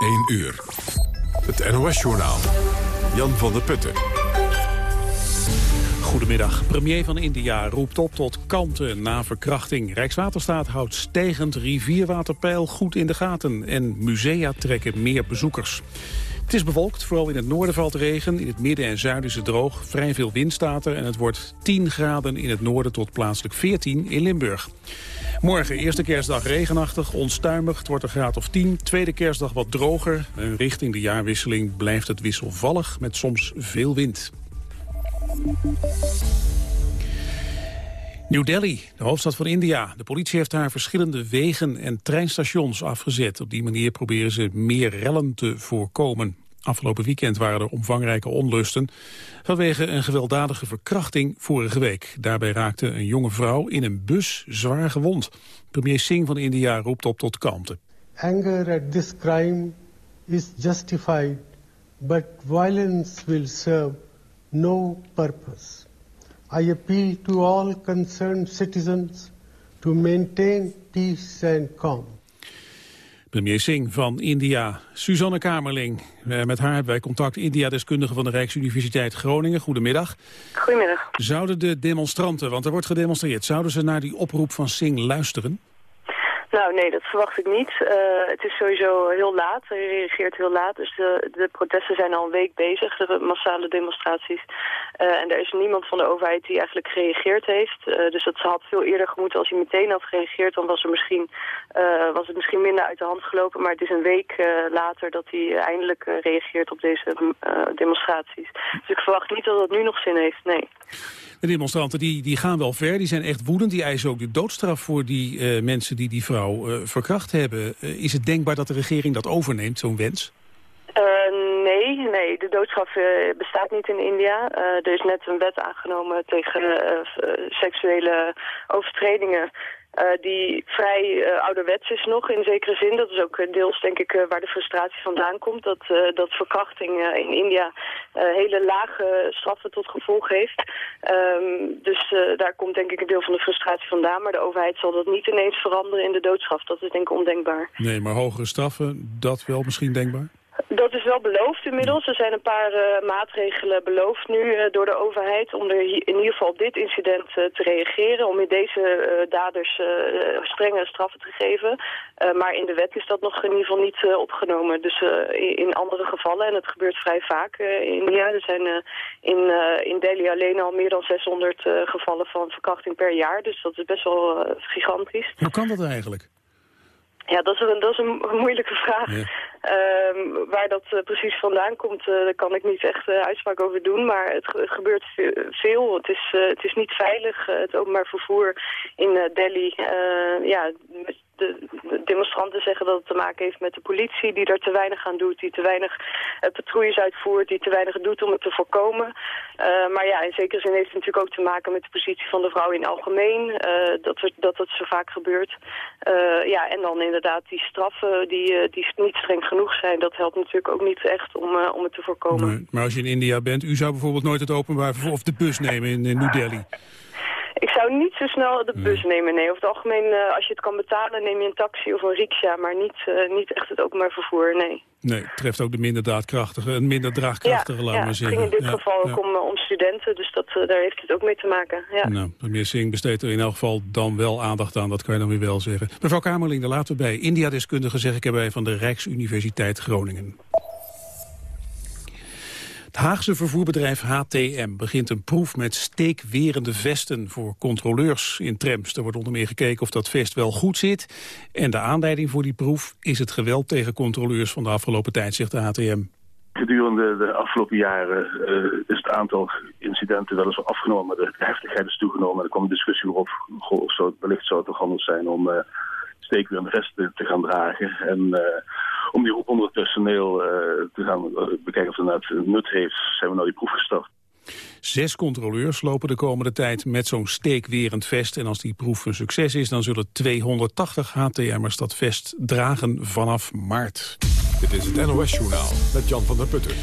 1 uur. Het NOS-journaal. Jan van der Putten. Goedemiddag. Premier van India roept op tot kalmte na verkrachting. Rijkswaterstaat houdt stijgend rivierwaterpeil goed in de gaten. En musea trekken meer bezoekers. Het is bewolkt, vooral in het noorden valt regen. In het midden en zuiden is het droog. Vrij veel wind staat er en het wordt 10 graden in het noorden tot plaatselijk 14 in Limburg. Morgen, eerste kerstdag regenachtig, onstuimig. Het wordt een graad of 10. Tweede kerstdag wat droger. En richting de jaarwisseling blijft het wisselvallig met soms veel wind. New Delhi, de hoofdstad van India. De politie heeft daar verschillende wegen en treinstations afgezet. Op die manier proberen ze meer rellen te voorkomen. Afgelopen weekend waren er omvangrijke onlusten vanwege een gewelddadige verkrachting vorige week. Daarbij raakte een jonge vrouw in een bus zwaar gewond. Premier Singh van India roept op tot kalmte. Anger at this crime is justified, but violence will serve no purpose. I appeal to all concerned citizens to maintain peace and calm. Premier Singh van India. Suzanne Kamerling, eh, met haar hebben wij contact. India-deskundige van de Rijksuniversiteit Groningen. Goedemiddag. Goedemiddag. Zouden de demonstranten, want er wordt gedemonstreerd... zouden ze naar die oproep van Singh luisteren? Nou nee, dat verwacht ik niet. Uh, het is sowieso heel laat. Hij reageert heel laat. Dus de, de protesten zijn al een week bezig, de massale demonstraties. Uh, en er is niemand van de overheid die eigenlijk gereageerd heeft. Uh, dus dat had veel eerder gemoeten als hij meteen had gereageerd. Dan was, er misschien, was het misschien minder uit de hand gelopen. Maar het is een week later dat hij eindelijk reageert op deze demonstraties. Dus ik verwacht niet dat dat nu nog zin heeft, nee. De demonstranten die, die gaan wel ver, die zijn echt woedend. Die eisen ook de doodstraf voor die uh, mensen die die vrouw uh, verkracht hebben. Uh, is het denkbaar dat de regering dat overneemt, zo'n wens? nee, nee, de doodstraf bestaat niet in India. er is net een wet aangenomen tegen seksuele overtredingen. Uh, die vrij uh, ouderwets is nog in zekere zin. Dat is ook deels denk ik waar de frustratie vandaan komt. Dat, dat verkrachting in India hele lage straffen tot gevolg heeft. Um, dus daar komt denk ik een deel van de frustratie vandaan. Maar de overheid zal dat niet ineens veranderen in de doodstraf. Dat is denk ik ondenkbaar. Nee, maar hogere straffen, dat wel misschien denkbaar? Dat is wel beloofd inmiddels. Er zijn een paar uh, maatregelen beloofd nu uh, door de overheid om er in ieder geval op dit incident uh, te reageren. Om in deze daders strenge straffen te geven. maar in de wet is dat nog in ieder geval niet opgenomen. Dus in, in, andere gevallen, en het gebeurt vrij vaak in India. Er zijn in, in Delhi alleen al meer dan 600 gevallen van verkrachting per jaar. Dus dat is best wel gigantisch. Hoe kan dat eigenlijk? Ja, dat is een, dat is een moeilijke vraag. Um, waar dat uh, precies vandaan komt, uh, daar kan ik niet echt uh, uitspraak over doen. Maar het, het gebeurt veel. Het is, het is niet veilig. het openbaar vervoer in Delhi, ja, de demonstranten zeggen dat het te maken heeft met de politie die er te weinig aan doet, die te weinig uh, patrouilles uitvoert, die te weinig doet om het te voorkomen. Uh, maar ja, in zekere zin heeft het natuurlijk ook te maken met de positie van de vrouw in het algemeen, uh, dat, dat het zo vaak gebeurt. ja, en dan inderdaad die straffen die, die niet streng genoeg zijn, dat helpt natuurlijk ook niet echt om, om het te voorkomen. Maar als je in India bent, u zou bijvoorbeeld nooit het openbaar of de bus nemen in, in New Delhi? Ik zou niet zo snel de bus nemen, nee. Over het algemeen, uh, als je het kan betalen, neem je een taxi of een riksja, maar niet, uh, niet echt het openbaar vervoer, nee. Nee, het treft ook de minder daadkrachtige, een minder draagkrachtige, ja, laat ja, maar zeggen. het ging in dit geval ook om, om, studenten, dus dat, uh, daar heeft het ook mee te maken, ja. Nou, premier Singh besteedt er in elk geval dan wel aandacht aan, dat kan je dan weer wel zeggen. Mevrouw Kamerling, daar laten we bij. India-deskundige zeg ik erbij van de Rijksuniversiteit Groningen. Het Haagse vervoerbedrijf HTM begint een proef met steekwerende vesten voor controleurs in trams. Er wordt onder meer gekeken of dat vest wel goed zit. En de aanleiding voor die proef is het geweld tegen controleurs van de afgelopen tijd, zegt de HTM. Gedurende de afgelopen jaren uh, is het aantal incidenten wel eens afgenomen. De heftigheid is toegenomen. En er kwam een discussie op of zo, wellicht zou het toch anders zijn om uh, steekwerende vesten te gaan dragen. En... Uh, om die onder het personeel uh, te gaan uh, bekijken of het inderdaad nut heeft, zijn we nou die proef gestart. Zes controleurs lopen de komende tijd met zo'n steekwerend vest. En als die proef een succes is, dan zullen 280 HTM'ers dat vest dragen vanaf maart. Dit is het NOS Journaal met Jan van der Putten.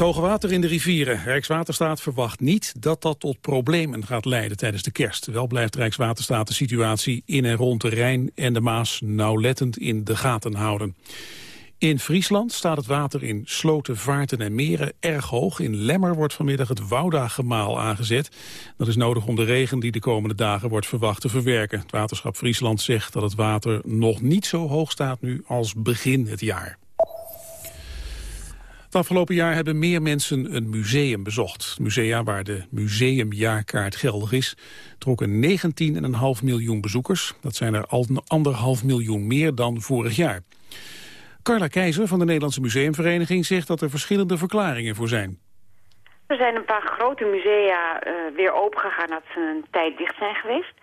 Het hoge water in de rivieren. Rijkswaterstaat verwacht niet dat dat tot problemen gaat leiden tijdens de kerst. Wel blijft Rijkswaterstaat de situatie in en rond de Rijn en de Maas nauwlettend in de gaten houden. In Friesland staat het water in sloten, vaarten en meren erg hoog. In Lemmer wordt vanmiddag het Wouda-gemaal aangezet. Dat is nodig om de regen die de komende dagen wordt verwacht te verwerken. Het waterschap Friesland zegt dat het water nog niet zo hoog staat nu als begin het jaar. Het afgelopen jaar hebben meer mensen een museum bezocht. Musea waar de museumjaarkaart geldig is, trokken 19,5 miljoen bezoekers. Dat zijn er al anderhalf miljoen meer dan vorig jaar. Carla Keizer van de Nederlandse Museumvereniging zegt dat er verschillende verklaringen voor zijn. Er zijn een paar grote musea uh, weer opengegaan nadat ze een tijd dicht zijn geweest.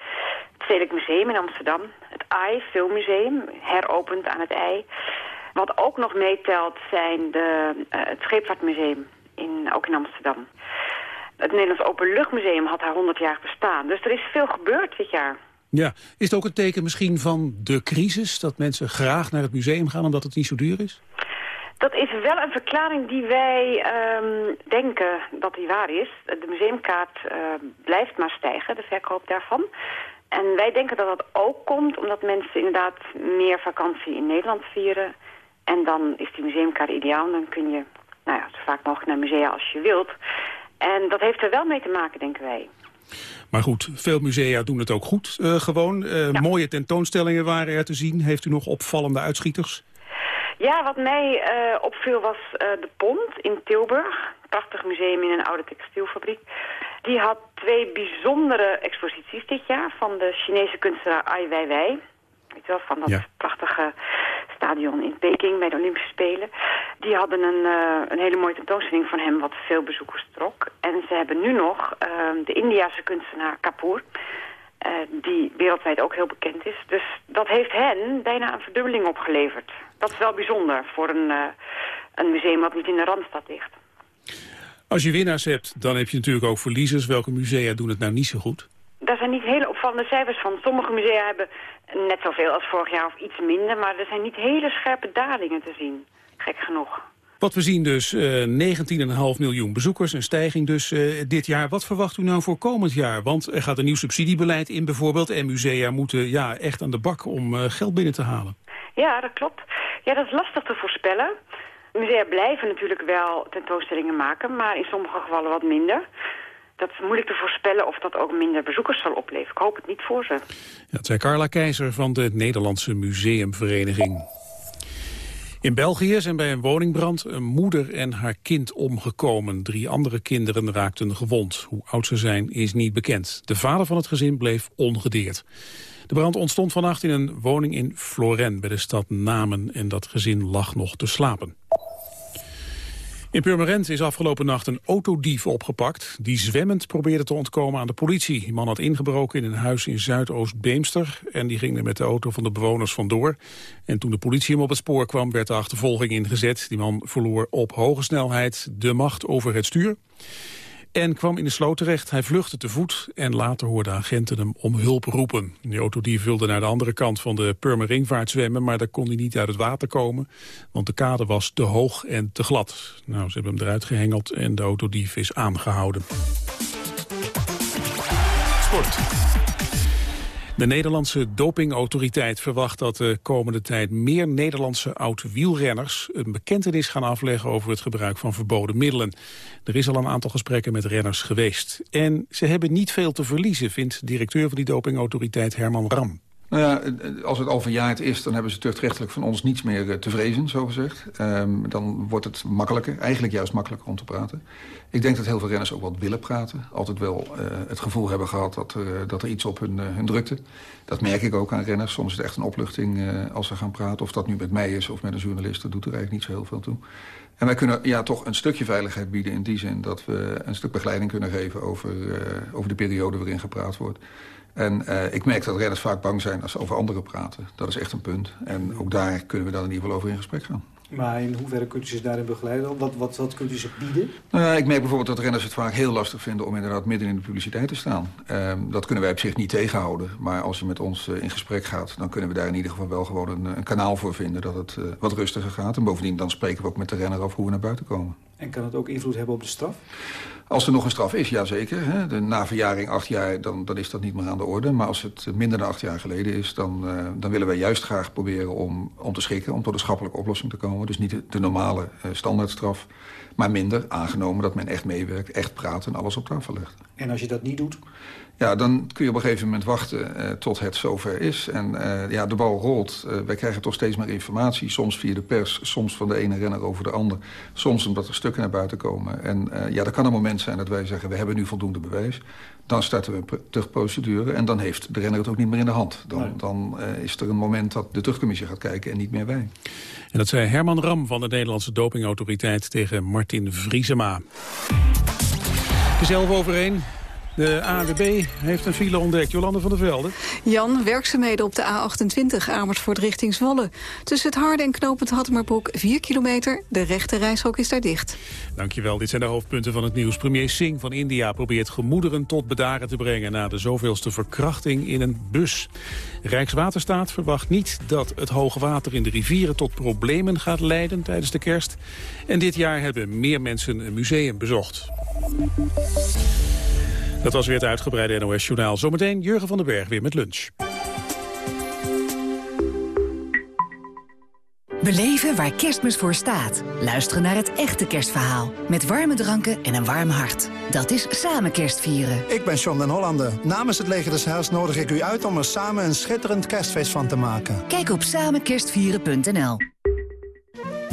Het Stedelijk Museum in Amsterdam, het AI Filmmuseum, heropend aan het ei. Wat ook nog meetelt zijn de, uh, het Scheepvaartmuseum, in, ook in Amsterdam. Het Nederlands Openluchtmuseum had haar 100 jaar bestaan. Dus er is veel gebeurd dit jaar. Ja, is het ook een teken misschien van de crisis? Dat mensen graag naar het museum gaan omdat het niet zo duur is? Dat is wel een verklaring die wij um, denken dat die waar is. De museumkaart uh, blijft maar stijgen, de verkoop daarvan. En wij denken dat dat ook komt omdat mensen inderdaad meer vakantie in Nederland vieren. En dan is die museumkaart ideaal. Dan kun je nou ja, zo vaak mogelijk naar musea als je wilt. En dat heeft er wel mee te maken, denken wij. Maar goed, veel musea doen het ook goed uh, gewoon. Uh, ja. Mooie tentoonstellingen waren er te zien. Heeft u nog opvallende uitschieters? Ja, wat mij uh, opviel was de Pont in Tilburg. Prachtig museum in een oude textielfabriek. Die had twee bijzondere exposities dit jaar van de Chinese kunstenaar Ai Weiwei. Weet je wel, van dat ja. prachtige stadion in Peking bij de Olympische Spelen. Die hadden een, uh, een hele mooie tentoonstelling van hem wat veel bezoekers trok. En ze hebben nu nog uh, de Indiase kunstenaar Kapoor. Uh, die wereldwijd ook heel bekend is. Dus dat heeft hen bijna een verdubbeling opgeleverd. Dat is wel bijzonder voor een, een museum wat niet in de Randstad ligt. Als je winnaars hebt, dan heb je natuurlijk ook verliezers. Welke musea doen het nou niet zo goed? Daar zijn niet hele opvallende cijfers van. Sommige musea hebben net zoveel als vorig jaar of iets minder... maar er zijn niet hele scherpe dalingen te zien. Gek genoeg. Wat we zien dus, uh, 19,5 miljoen bezoekers, een stijging dus uh, dit jaar. Wat verwacht u nou voor komend jaar? Want er gaat een nieuw subsidiebeleid in bijvoorbeeld... en musea moeten ja, echt aan de bak om uh, geld binnen te halen. Ja, dat klopt. Ja, dat is lastig te voorspellen. Musea blijven natuurlijk wel tentoonstellingen maken... maar in sommige gevallen wat minder dat is moeilijk te voorspellen of dat ook minder bezoekers zal opleveren. Ik hoop het niet voor ze. Het zei Carla Keizer van de Nederlandse Museumvereniging. In België zijn bij een woningbrand een moeder en haar kind omgekomen. Drie andere kinderen raakten gewond. Hoe oud ze zijn is niet bekend. De vader van het gezin bleef ongedeerd. De brand ontstond vannacht in een woning in Floren bij de stad Namen en dat gezin lag nog te slapen. In Purmerend is afgelopen nacht een autodief opgepakt... die zwemmend probeerde te ontkomen aan de politie. Die man had ingebroken in een huis in Zuidoost-Beemster... en die ging er met de auto van de bewoners vandoor. En toen de politie hem op het spoor kwam, werd de achtervolging ingezet. Die man verloor op hoge snelheid de macht over het stuur en kwam in de sloot terecht. Hij vluchtte te voet en later hoorden agenten hem om hulp roepen. De auto die vulde naar de andere kant van de Purmerringvaart zwemmen... maar daar kon hij niet uit het water komen, want de kade was te hoog en te glad. Nou, ze hebben hem eruit gehengeld en de autodief is aangehouden. Sport. De Nederlandse dopingautoriteit verwacht dat de komende tijd meer Nederlandse oud-wielrenners een bekentenis gaan afleggen over het gebruik van verboden middelen. Er is al een aantal gesprekken met renners geweest. En ze hebben niet veel te verliezen, vindt directeur van die dopingautoriteit Herman Ram. Nou ja, als het al verjaard is, dan hebben ze tuchtrechtelijk van ons niets meer eh, te vrezen, zo gezegd. Um, dan wordt het makkelijker, eigenlijk juist makkelijker om te praten. Ik denk dat heel veel renners ook wat willen praten. Altijd wel uh, het gevoel hebben gehad dat er, dat er iets op hun, hun drukte. Dat merk ik ook aan renners. Soms is het echt een opluchting als ze gaan praten. Of dat nu met mij is of met een journalist, dat doet er eigenlijk niet zo heel veel toe. En wij kunnen ja, toch een stukje veiligheid bieden in die zin... dat we een stuk begeleiding kunnen geven over, over de periode waarin gepraat wordt. En uh, ik merk dat renners vaak bang zijn als ze over anderen praten. Dat is echt een punt. En ook daar kunnen we dan in ieder geval over in gesprek gaan. Maar in hoeverre kunt u ze daarin begeleiden? Wat, wat, wat kunt u ze bieden? Uh, ik merk bijvoorbeeld dat renners het vaak heel lastig vinden... om inderdaad midden in de publiciteit te staan. Uh, dat kunnen wij op zich niet tegenhouden. Maar als je met ons uh, in gesprek gaat... dan kunnen we daar in ieder geval wel gewoon een, kanaal voor vinden... dat het wat rustiger gaat. En bovendien dan spreken we ook met de renner over hoe we naar buiten komen. En kan het ook invloed hebben op de straf? Als er nog een straf is, jazeker. Hè. De, na verjaring acht jaar, dan, dan is dat niet meer aan de orde. Maar als het minder dan acht jaar geleden is... dan, uh, dan willen wij juist graag proberen om, om te schikken... om tot een schappelijke oplossing te komen. Dus niet de, de normale uh, standaardstraf, maar minder. Aangenomen dat men echt meewerkt, echt praat en alles op tafel legt. En als je dat niet doet? Ja, dan kun je op een gegeven moment wachten uh, tot het zover is. En uh, ja, de bal rolt. Uh, wij krijgen toch steeds meer informatie. Soms via de pers, soms van de ene renner over de ander. Soms omdat er stukken naar buiten komen. En ja, er kan een moment zijn dat wij zeggen... we hebben nu voldoende bewijs. Dan starten we een terugprocedure. En dan heeft de renner het ook niet meer in de hand. Dan, nee. dan is er een moment dat de terugcommissie gaat kijken en niet meer wij. En dat zei Herman Ram van de Nederlandse dopingautoriteit... tegen Martin Vriesema. Het is 11 over 1. De AWB heeft een file ontdekt. Jolande van der Velde. Jan, werkzaamheden op de A28 Amersfoort richting Zwolle. Tussen het Harde en Knopend Hattemerbroek 4 kilometer. De rechte reishok is daar dicht. Dankjewel. Dit zijn de hoofdpunten van het nieuws. Premier Singh van India probeert gemoederen tot bedaren te brengen... na de zoveelste verkrachting in een bus. Rijkswaterstaat verwacht niet dat het hoge water in de rivieren... tot problemen gaat leiden tijdens de kerst. En dit jaar hebben meer mensen een museum bezocht. Dat was weer het uitgebreide NOS-journaal. Zometeen Jurgen van den Berg weer met lunch. Beleven waar kerstmis voor staat. Luisteren naar het echte kerstverhaal. Met warme dranken en een warm hart. Dat is samen kerstvieren. Ik ben John den Hollander. Namens het Leger des Heils nodig ik u uit om er samen een schitterend kerstfeest van te maken. Kijk op samenkerstvieren.nl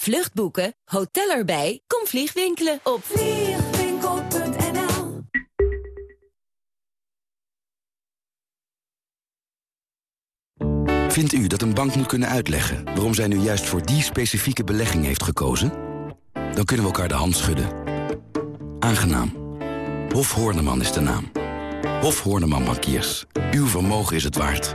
Vluchtboeken, hotel erbij, kom vliegwinkelen op vliegwinkel.nl Vindt u dat een bank moet kunnen uitleggen waarom zij nu juist voor die specifieke belegging heeft gekozen? Dan kunnen we elkaar de hand schudden. Aangenaam. Hof Horneman is de naam. Hof Horneman Bankiers. Uw vermogen is het waard.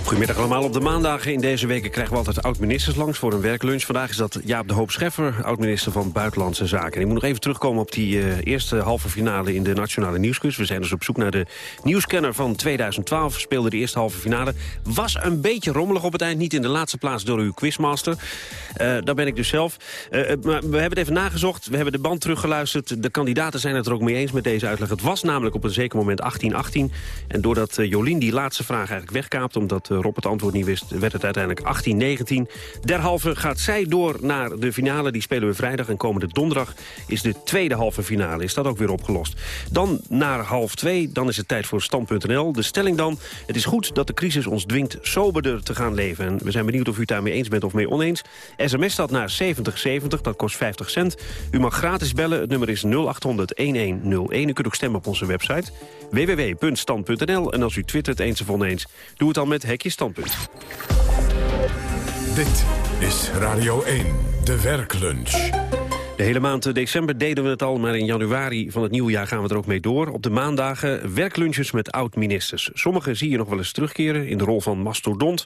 Goedemiddag allemaal. Op de maandagen in deze weken krijgen we altijd oud-ministers langs voor een werklunch. Vandaag is dat Jaap de Hoop Scheffer, oud-minister van Buitenlandse Zaken. En ik moet nog even terugkomen op die uh, eerste halve finale in de Nationale Nieuwsquiz. We zijn dus op zoek naar de nieuwscanner van 2012. Speelde de eerste halve finale. Was een beetje rommelig op het eind. Niet in de laatste plaats door uw quizmaster. Uh, daar ben ik dus zelf. Uh, maar we hebben het even nagezocht. We hebben de band teruggeluisterd. De kandidaten zijn het er ook mee eens met deze uitleg. Het was namelijk op een zeker moment 18-18. En doordat Jolien die laatste vraag eigenlijk wegkaapt... omdat Rob het antwoord niet wist, werd het uiteindelijk 18-19. Derhalve gaat zij door naar de finale. Die spelen we vrijdag en komende donderdag is de tweede halve finale. Is dat ook weer opgelost. Dan naar half twee, dan is het tijd voor Stand.nl. De stelling dan, het is goed dat de crisis ons dwingt soberder te gaan leven. En we zijn benieuwd of u het daarmee eens bent of mee oneens. SMS staat naar 7070, dat kost 50 cent. U mag gratis bellen, het nummer is 0800-1101. U kunt ook stemmen op onze website www.stand.nl. En als u twittert eens of oneens, doe het dan met Standpunt. Dit is Radio 1, de werklunch. De hele maand december deden we het al, maar in januari van het nieuwe jaar gaan we er ook mee door. Op de maandagen werklunches met oud-ministers. Sommige zie je nog wel eens terugkeren in de rol van mastodont.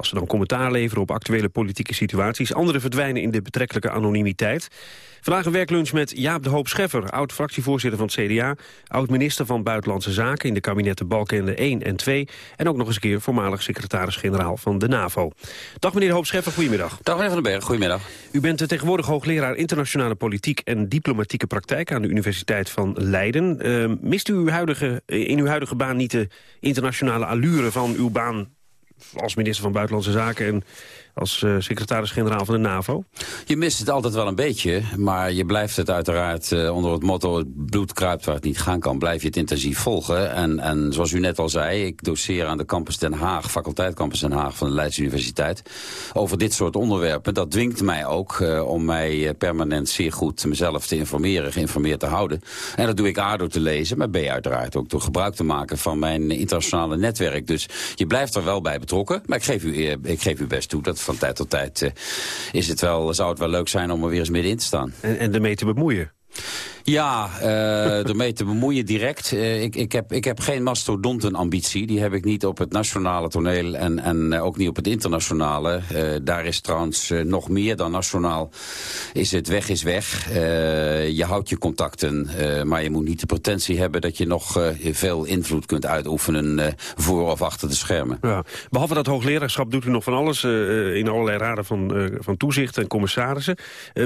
Als ze dan commentaar leveren op actuele politieke situaties. Andere verdwijnen in de betrekkelijke anonimiteit. Vandaag een werklunch met Jaap de Hoop Scheffer, oud-fractievoorzitter van het CDA... oud-minister van Buitenlandse Zaken in de kabinetten Balkenende 1 en 2... en ook nog eens een keer voormalig secretaris-generaal van de NAVO. Dag meneer de Hoop Scheffer, goedemiddag. Dag meneer Van den Berg, goedemiddag. U bent tegenwoordig hoogleraar internationale politiek en diplomatieke praktijk... aan de Universiteit van Leiden. Uh, mist u uw huidige, in uw huidige baan niet de internationale allure van uw baan als minister van Buitenlandse Zaken... en als uh, secretaris-generaal van de NAVO? Je mist het altijd wel een beetje, maar je blijft het uiteraard uh, onder het motto... het bloed kruipt waar het niet gaan kan, blijf je het intensief volgen. En, en zoals u net al zei, ik doseer aan de campus Den Haag... faculteit campus Den Haag van de Leids Universiteit... over dit soort onderwerpen. Dat dwingt mij ook uh, om mij permanent zeer goed mezelf te informeren... geïnformeerd te houden. En dat doe ik A door te lezen, maar B uiteraard ook door gebruik te maken... van mijn internationale netwerk. Dus je blijft er wel bij betrokken, maar ik geef u, ik geef u best toe... dat van tijd tot tijd uh, is het wel, zou het wel leuk zijn om er weer eens middenin te staan. En, en ermee te bemoeien? Ja, uh, ermee te bemoeien direct. Uh, ik, ik, heb, ik heb geen mastodontenambitie. Die heb ik niet op het nationale toneel en, en uh, ook niet op het internationale. daar is trouwens nog meer dan nationaal. Is het weg is weg. je houdt je contacten, maar je moet niet de potentie hebben... dat je nog veel invloed kunt uitoefenen voor of achter de schermen. Ja. Behalve dat hoogleraarschap doet u nog van alles... in allerlei raden van, van toezicht en commissarissen.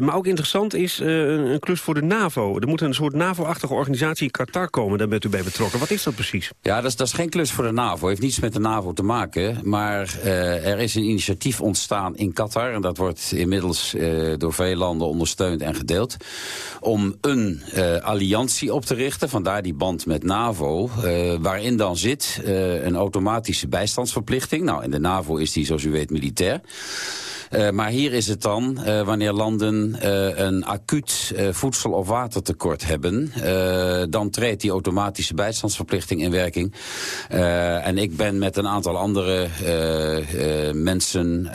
maar ook interessant is een klus voor de NAVO. Er moet een soort NAVO-achtige organisatie in Qatar komen. Daar bent u bij betrokken. Wat is dat precies? Ja, dat is, dat is geen klus voor de NAVO. heeft niets met de NAVO te maken. Maar uh, er is een initiatief ontstaan in Qatar. En dat wordt inmiddels uh, door veel landen ondersteund en gedeeld. Om een uh, alliantie op te richten. Vandaar die band met NAVO. waarin dan zit een automatische bijstandsverplichting. Nou, in de NAVO is die, zoals u weet, militair. Maar hier is het dan, wanneer landen een acuut voedsel- of watertekort hebben... dan treedt die automatische bijstandsverplichting in werking. en ik ben met een aantal andere mensen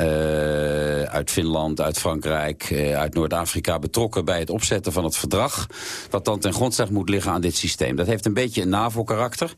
uit Finland, uit Frankrijk, uit Noord-Afrika... betrokken bij het opzetten van het verdrag... wat dan ten grondslag moet liggen aan dit systeem. Dat heeft een beetje een NAVO-karakter.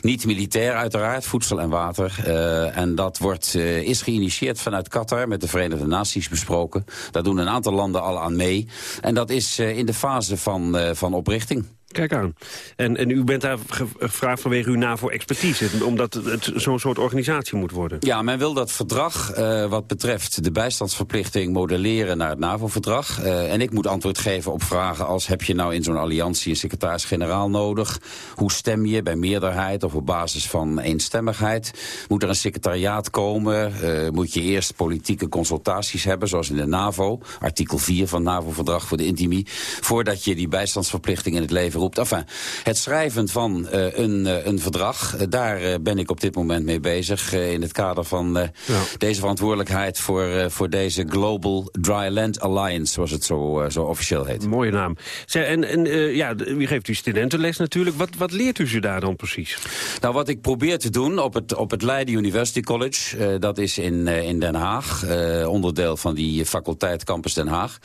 Niet militair uiteraard, voedsel en water. en dat wordt, is geïnitieerd vanuit Qatar met de Verenigde Naties besproken. Daar doen een aantal landen al aan mee. En dat is in de fase van, van oprichting. Kijk aan. En, en u bent daar gevraagd vanwege uw NAVO-expertise... omdat het zo'n soort organisatie moet worden. Ja, men wil dat verdrag uh, wat betreft de bijstandsverplichting... modelleren naar het NAVO-verdrag. Uh, en ik moet antwoord geven op vragen als... heb je nou in zo'n alliantie een secretaris-generaal nodig? Hoe stem je bij meerderheid of op basis van eenstemmigheid? Moet er een secretariaat komen? Uh, moet je eerst politieke consultaties hebben, zoals in de NAVO? Artikel 4 van het NAVO-verdrag voor de intimie. Voordat je die bijstandsverplichting in het leven Enfin, het schrijven van uh, een, uh, een verdrag, uh, daar ben ik op dit moment mee bezig. in het kader van ja. deze verantwoordelijkheid voor, voor deze Global Dry Land Alliance, zoals het zo, zo officieel heet. Mooie naam. Zij, en en ja, wie geeft u studentenles natuurlijk. Wat, wat leert u ze daar dan precies? Nou, wat ik probeer te doen op het, op het Leiden University College, dat is in, in Den Haag, onderdeel van die faculteit Campus Den Haag,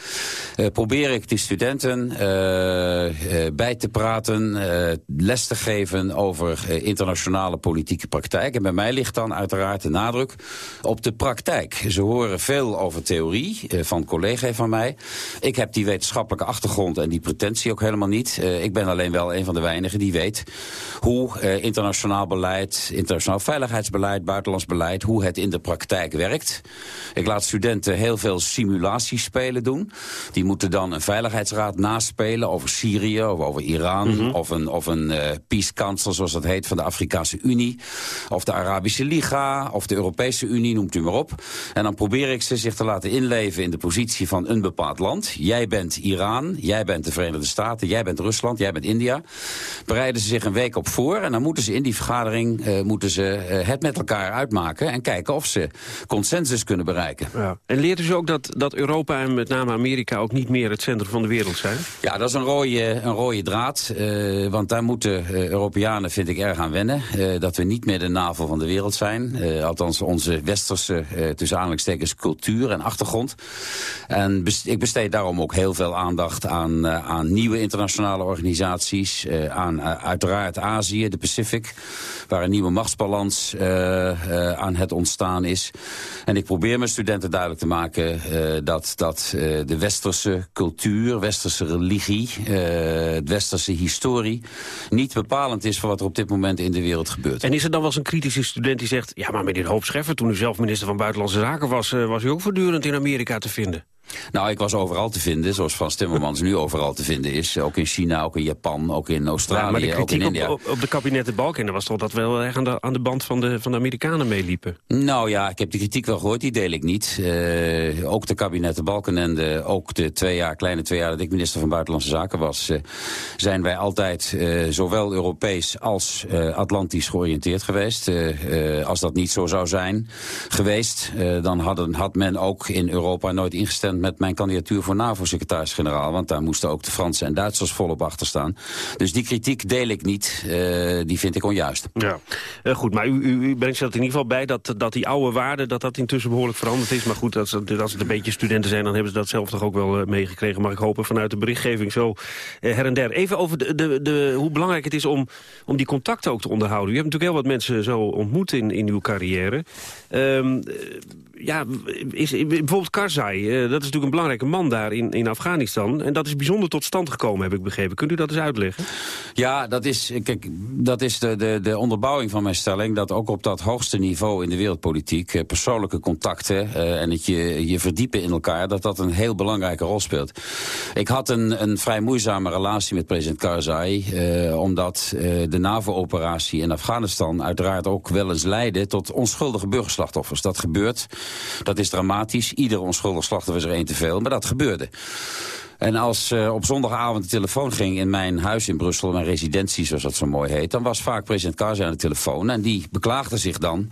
probeer ik die studenten bij te praten, uh, les te geven over uh, internationale politieke praktijk. En bij mij ligt dan uiteraard de nadruk op de praktijk. Ze horen veel over theorie uh, van collega van mij. Ik heb die wetenschappelijke achtergrond en die pretentie ook helemaal niet. ik ben alleen wel een van de weinigen die weet hoe internationaal beleid, internationaal veiligheidsbeleid, buitenlands beleid, hoe het in de praktijk werkt. Ik laat studenten heel veel simulatiespelen doen. Die moeten dan een veiligheidsraad naspelen over Syrië of over Iran... Mm -hmm. of een, of een uh, peace council, zoals dat heet, van de Afrikaanse Unie... of de Arabische Liga, of de Europese Unie, noemt u maar op. En dan probeer ik ze zich te laten inleven in de positie van een bepaald land. Jij bent Iran, jij bent de Verenigde Staten, jij bent Rusland, jij bent India. Bereiden ze zich een week op voor en dan moeten ze in die vergadering... Uh, moeten ze uh, het met elkaar uitmaken en kijken of ze consensus kunnen bereiken. Ja. En leert u ze ook dat, dat Europa en met name Amerika... ook niet meer het centrum van de wereld zijn? Ja, dat is een rode, een rode draad. Uh, want daar moeten uh, Europeanen, vind ik, erg aan wennen. Uh, dat we niet meer de navel van de wereld zijn. althans, onze westerse, tussen aanhalingstekens, cultuur en achtergrond. En ik besteed daarom ook heel veel aandacht aan, aan nieuwe internationale organisaties. aan uiteraard Azië, de Pacific, waar een nieuwe machtsbalans aan het ontstaan is. En ik probeer mijn studenten duidelijk te maken dat, dat de westerse cultuur, westerse religie, het westerse historie niet bepalend is voor wat er op dit moment in de wereld gebeurt. En is er dan wel eens een kritische student die zegt... ja, maar meneer Hoop Scheffer, toen u zelf minister van Buitenlandse Zaken was... Uh, was u ook voortdurend in Amerika te vinden? Nou, ik was overal te vinden, zoals Frans Timmermans nu overal te vinden is. Ook in China, ook in Japan, ook in Australië, Ja, maar de ook in India. op, op, op de kabinetten Balkenende was toch dat wel erg aan de, aan de band van de, van de Amerikanen meeliepen? Nou ja, ik heb die kritiek wel gehoord, die deel ik niet. Eh, ook de kabinetten Balkenende, ook de twee jaar, kleine twee jaar dat ik minister van Buitenlandse Zaken was, eh, zijn wij altijd eh, zowel Europees als Atlantisch georiënteerd geweest. Als dat niet zo zou zijn geweest, dan hadden, had men ook in Europa nooit ingestemd met mijn kandidatuur voor NAVO-secretaris-generaal. Want daar moesten ook de Fransen en Duitsers volop achter staan. Dus die kritiek deel ik niet, eh, die vind ik onjuist. Ja, Eh, goed, maar u, u, u brengt zich in ieder geval bij dat, dat die oude waarde... dat dat intussen behoorlijk veranderd is. Maar goed, als, als het een beetje studenten zijn... dan hebben ze dat zelf toch ook wel eh, meegekregen. Mag ik hopen vanuit de berichtgeving zo her en der. Even over de, de, de, hoe belangrijk het is om, om die contacten ook te onderhouden. U hebt natuurlijk heel wat mensen zo ontmoet in, in uw carrière. Eh, ja, is, bijvoorbeeld Karzai, eh, dat is natuurlijk een belangrijke man daar in, in Afghanistan. En dat is bijzonder tot stand gekomen, heb ik begrepen. Kunt u dat eens uitleggen? Ja, dat is, kijk, dat is de, de, de onderbouwing van mijn stelling... dat ook op dat hoogste niveau in de wereldpolitiek... eh, persoonlijke contacten eh, en het je, je verdiepen in elkaar... dat dat een heel belangrijke rol speelt. Ik had een, een vrij moeizame relatie met president Karzai... omdat de NAVO-operatie in Afghanistan... uiteraard ook wel eens leidde tot onschuldige burgerslachtoffers. Dat gebeurt, dat is dramatisch. Ieder onschuldig slachtoffer is er één te veel, maar dat gebeurde. En als eh, op zondagavond de telefoon ging in mijn huis in Brussel, mijn residentie zoals dat zo mooi heet, dan was vaak president Karzai aan de telefoon en die beklaagde zich dan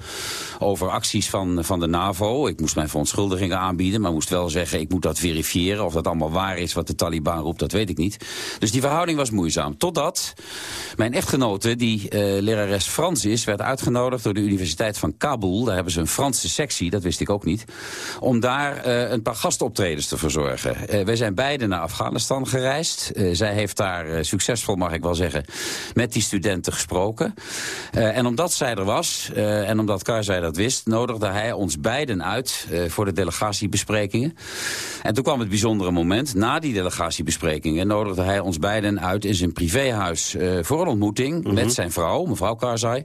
over acties van, van de NAVO. Ik moest mijn verontschuldigingen aanbieden, maar moest wel zeggen ik moet dat verifiëren. Of dat allemaal waar is wat de Taliban roept, dat weet ik niet. Dus die verhouding was moeizaam. Totdat mijn echtgenote, die eh lerares Frans is, werd uitgenodigd door de Universiteit van Kabul. Daar hebben ze een Franse sectie, dat wist ik ook niet. Om daar eh, een paar gastoptredens te verzorgen. Wij zijn beiden naar Afghanistan gereisd. Eh, zij heeft daar eh, succesvol, mag ik wel zeggen, met die studenten gesproken. Eh, en omdat zij er was, en omdat Karzai dat wist, nodigde hij ons beiden uit voor de delegatiebesprekingen. En toen kwam het bijzondere moment. Na die delegatiebesprekingen nodigde hij ons beiden uit in zijn privéhuis voor een ontmoeting met zijn vrouw, mevrouw Karzai,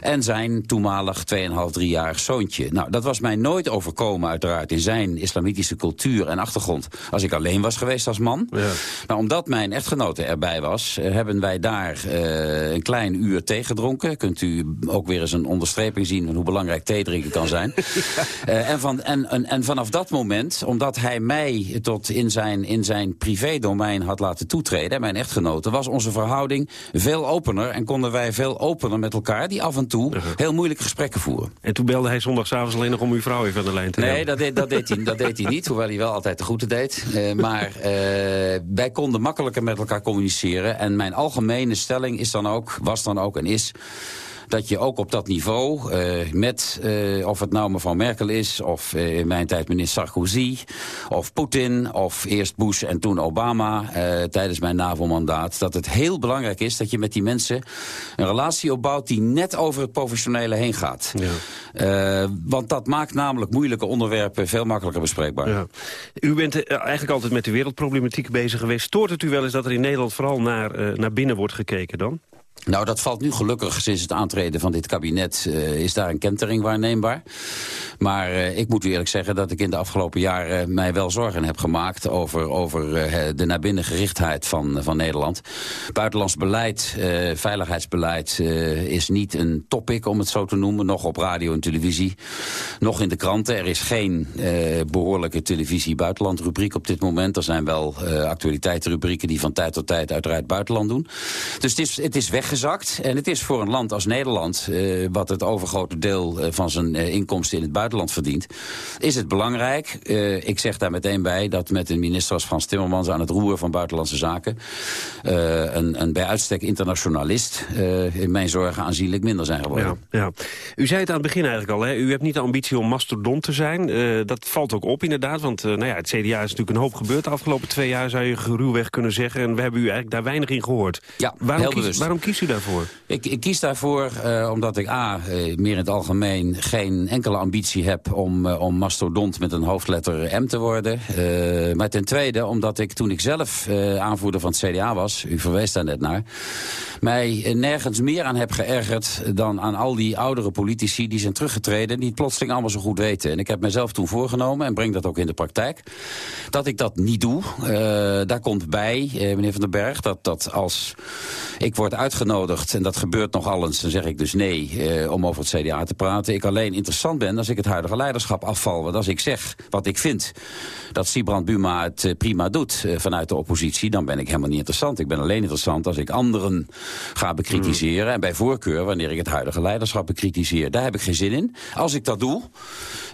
en zijn toenmalig 2,5, 3-jarig zoontje. Nou, dat was mij nooit overkomen uiteraard in zijn islamitische cultuur en achtergrond als ik alleen was geweest als man. Maar omdat mijn echtgenote erbij was, eh, hebben wij daar eh, een klein uur thee gedronken. Kunt u ook weer eens een onderstreping zien van hoe belangrijk thee drinken kan zijn. Eh, en, van, en, en, en vanaf dat moment, omdat hij mij tot in zijn, in zijn privédomein had laten toetreden, mijn echtgenote, was onze verhouding veel opener en konden wij veel opener met elkaar, die af en toe heel moeilijke gesprekken voeren. En toen belde hij zondagavond alleen nog om uw vrouw even aan de lijn te Nee, hebben. dat deed, dat, deed hij, dat deed hij niet, hoewel hij wel altijd de groeten deed. Maar wij konden makkelijker met elkaar communiceren. En mijn algemene stelling is dan ook, was dan ook en is dat je ook op dat niveau, eh, met eh, of het nou mevrouw Merkel is... of eh, in mijn tijd meneer Sarkozy, of Poetin, of eerst Bush en toen Obama... tijdens mijn NAVO-mandaat, dat het heel belangrijk is... dat je met die mensen een relatie opbouwt die net over het professionele heen gaat. Eh, want dat maakt namelijk moeilijke onderwerpen veel makkelijker bespreekbaar. Ja. U bent eigenlijk altijd met de wereldproblematiek bezig geweest. Stoort het u wel eens dat er in Nederland vooral naar, naar binnen wordt gekeken dan? Nou, dat valt nu gelukkig sinds het aantreden van dit kabinet... eh, is daar een kentering waarneembaar. Maar eh, ik moet u eerlijk zeggen dat ik in de afgelopen jaren... mij wel zorgen heb gemaakt over, over eh, de naar binnen gerichtheid van, van Nederland. Buitenlands beleid, veiligheidsbeleid is niet een topic, om het zo te noemen. Nog op radio en televisie, nog in de kranten. Er is geen eh, behoorlijke televisie-buitenlandrubriek op dit moment. Er zijn wel actualiteitenrubrieken die van tijd tot tijd uiteraard buitenland doen. Dus het is, het is weggezakt. En het is voor een land als Nederland, eh, wat het overgrote deel eh, van zijn eh, inkomsten in het buitenland verdient, is het belangrijk. Ik zeg daar meteen bij dat met een minister als Frans Timmermans aan het roer van Buitenlandse Zaken, eh, een, een bij uitstek internationalist, in mijn zorgen aanzienlijk minder zijn geworden. Ja, ja. U zei het aan het begin eigenlijk al, hè? u hebt niet de ambitie om mastodont te zijn. Dat valt ook op inderdaad, want nou ja, het CDA is natuurlijk een hoop gebeurd. De afgelopen twee jaar zou je geruwweg kunnen zeggen. En we hebben u eigenlijk daar weinig in gehoord. Ja, waarom heel bewust. Waarom u daarvoor? Ik, ik kies daarvoor uh, omdat ik A, uh, meer in het algemeen geen enkele ambitie heb om, uh, om mastodont met een hoofdletter M te worden. maar ten tweede omdat ik toen ik zelf aanvoerder van het CDA was, u verwees daar net naar, mij nergens meer aan heb geërgerd dan aan al die oudere politici die zijn teruggetreden en die plotseling allemaal zo goed weten. En ik heb mezelf toen voorgenomen, en breng dat ook in de praktijk, dat ik dat niet doe. daar komt bij, meneer Van den Berg, dat, dat als ik word uitgenodigd, en dat gebeurt nogal eens, dan zeg ik dus nee eh, om over het CDA te praten. Ik alleen interessant ben als ik het huidige leiderschap afval. Want als ik zeg wat ik vind, dat Sibrand Buma het eh, prima doet eh, vanuit de oppositie, dan ben ik helemaal niet interessant. Ik ben alleen interessant als ik anderen ga bekritiseren. Mm. En bij voorkeur wanneer ik het huidige leiderschap bekritiseer. Daar heb ik geen zin in. Als ik dat doe,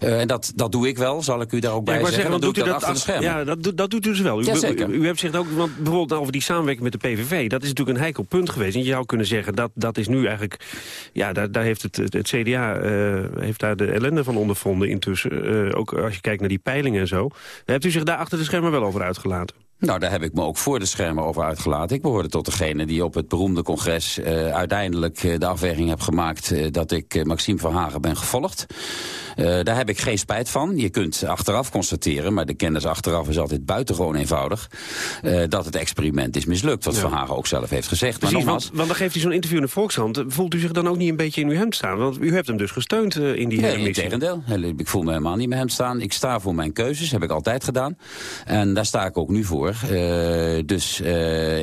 uh, en dat, dat doe ik wel, zal ik u daar ook bij zeggen. zeggen dan, doet u dat, achter de schermen. Ja, dat, dat doet u dus wel. U, ja, zeker. U, u, hebt zich ook, want bijvoorbeeld over die samenwerking met de PVV, dat is natuurlijk een heikel punt geweest. En je zou kunnen zeggen, dat, dat is nu eigenlijk... Ja, daar, daar heeft het, het CDA uh, heeft daar de ellende van ondervonden intussen. Uh, ook als je kijkt naar die peilingen en zo. Hebt u zich daar achter de schermen wel over uitgelaten? Nou, daar heb ik me ook voor de schermen over uitgelaten. Ik behoorde tot degene die op het beroemde congres uh, uiteindelijk de afweging heb gemaakt... Dat ik Maxime Verhagen ben gevolgd. Daar heb ik geen spijt van. Je kunt achteraf constateren, maar de kennis achteraf is altijd buitengewoon eenvoudig... dat het experiment is mislukt, wat ja. Verhagen ook zelf heeft gezegd. Precies, maar nogmaals, want, want dan geeft hij zo'n interview in de Volkskrant. Voelt u zich dan ook niet een beetje in uw hemd staan? Want u hebt hem dus gesteund in die nee, missie. tegendeel. Ik voel me helemaal niet in mijn hemd staan. Ik sta voor mijn keuzes, heb ik altijd gedaan. En daar sta ik ook nu voor. Dus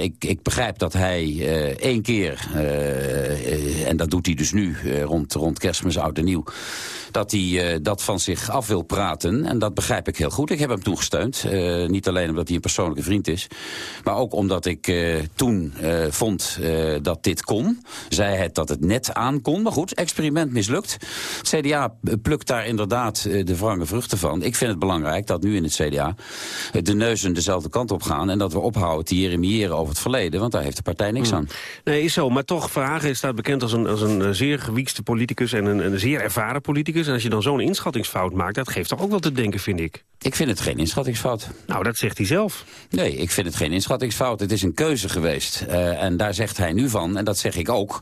ik, ik begrijp dat hij één keer, en dat doet hij dus nu rond, rond kerstmis, oud en nieuw dat hij uh, dat van zich af wil praten. En dat begrijp ik heel goed. Ik heb hem toegesteund. Uh, niet alleen omdat hij een persoonlijke vriend is. Maar ook omdat ik uh, toen vond dat dit kon. Zei het dat het net aan kon. Maar goed, experiment mislukt. Het CDA plukt daar inderdaad de wrange vruchten van. Ik vind het belangrijk dat nu in het CDA de neuzen dezelfde kant op gaan. En dat we ophouden te jeremiëren over het verleden. Want daar heeft de partij niks hmm. aan. Nee, is zo. Maar toch, Verhagen staat bekend als een, als een zeer gewiekste politicus. En een, een zeer ervaren politicus. En als je dan zo'n inschattingsfout maakt, dat geeft toch ook wel te denken, vind ik. Ik vind het geen inschattingsfout. Nou, dat zegt hij zelf. Nee, ik vind het geen inschattingsfout. Het is een keuze geweest. Uh, en daar zegt hij nu van, en dat zeg ik ook...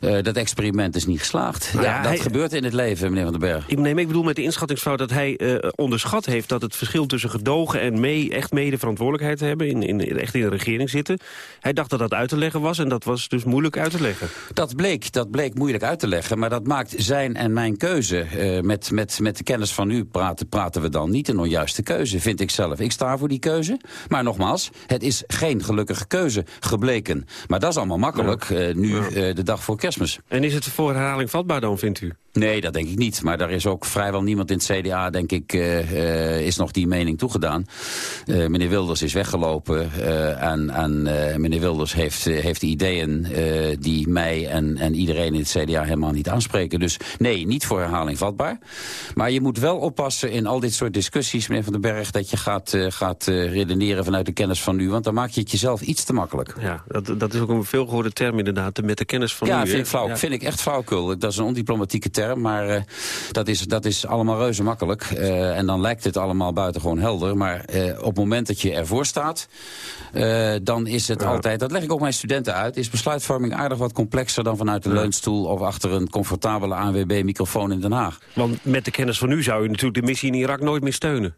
Uh, dat experiment is niet geslaagd. Nou ja, ja, dat hij, gebeurt in het leven, meneer Van den Berg. Ik, nee, ik bedoel met de inschattingsfout dat hij uh, onderschat heeft... dat het verschil tussen gedogen en mee, echt mede verantwoordelijkheid hebben... In, in, echt in de regering zitten. Hij dacht dat dat uit te leggen was en dat was dus moeilijk uit te leggen. Dat bleek, dat bleek moeilijk uit te leggen, maar dat maakt zijn en mijn keuze... met, met, met de kennis van u praten, praten we dan niet een onjuiste keuze, vind ik zelf. Ik sta voor die keuze. Maar nogmaals, het is geen gelukkige keuze gebleken. Maar dat is allemaal makkelijk, ja. uh, nu ja. uh, de dag voor kerstmis. En is het voor herhaling vatbaar dan, vindt u? Nee, dat denk ik niet. Maar er is ook vrijwel niemand in het CDA, denk ik, uh, uh, is nog die mening toegedaan. Uh, meneer Wilders is weggelopen en, en meneer Wilders heeft, heeft ideeën die mij en, en iedereen in het CDA helemaal niet aanspreken. Dus nee, niet voor herhaling vatbaar. Maar je moet wel oppassen in al dit soort discussies, meneer Van den Berg, dat je gaat, gaat redeneren vanuit de kennis van u. Want dan maak je het jezelf iets te makkelijk. Ja, dat, dat is ook een veelgehoorde term inderdaad, met de kennis van ja, u. Ja, vind ik flauw. Ja. Vind ik echt flauwkul. Dat is een ondiplomatieke term maar uh, dat, is, dat is allemaal reuze makkelijk. Uh, en dan lijkt het allemaal buitengewoon helder. Maar uh, op het moment dat je ervoor staat, dan is het ja. altijd... dat leg ik ook mijn studenten uit... is besluitvorming aardig wat complexer dan vanuit de ja. leunstoel... of achter een comfortabele ANWB-microfoon in Den Haag. Want met de kennis van u zou u natuurlijk de missie in Irak nooit meer steunen.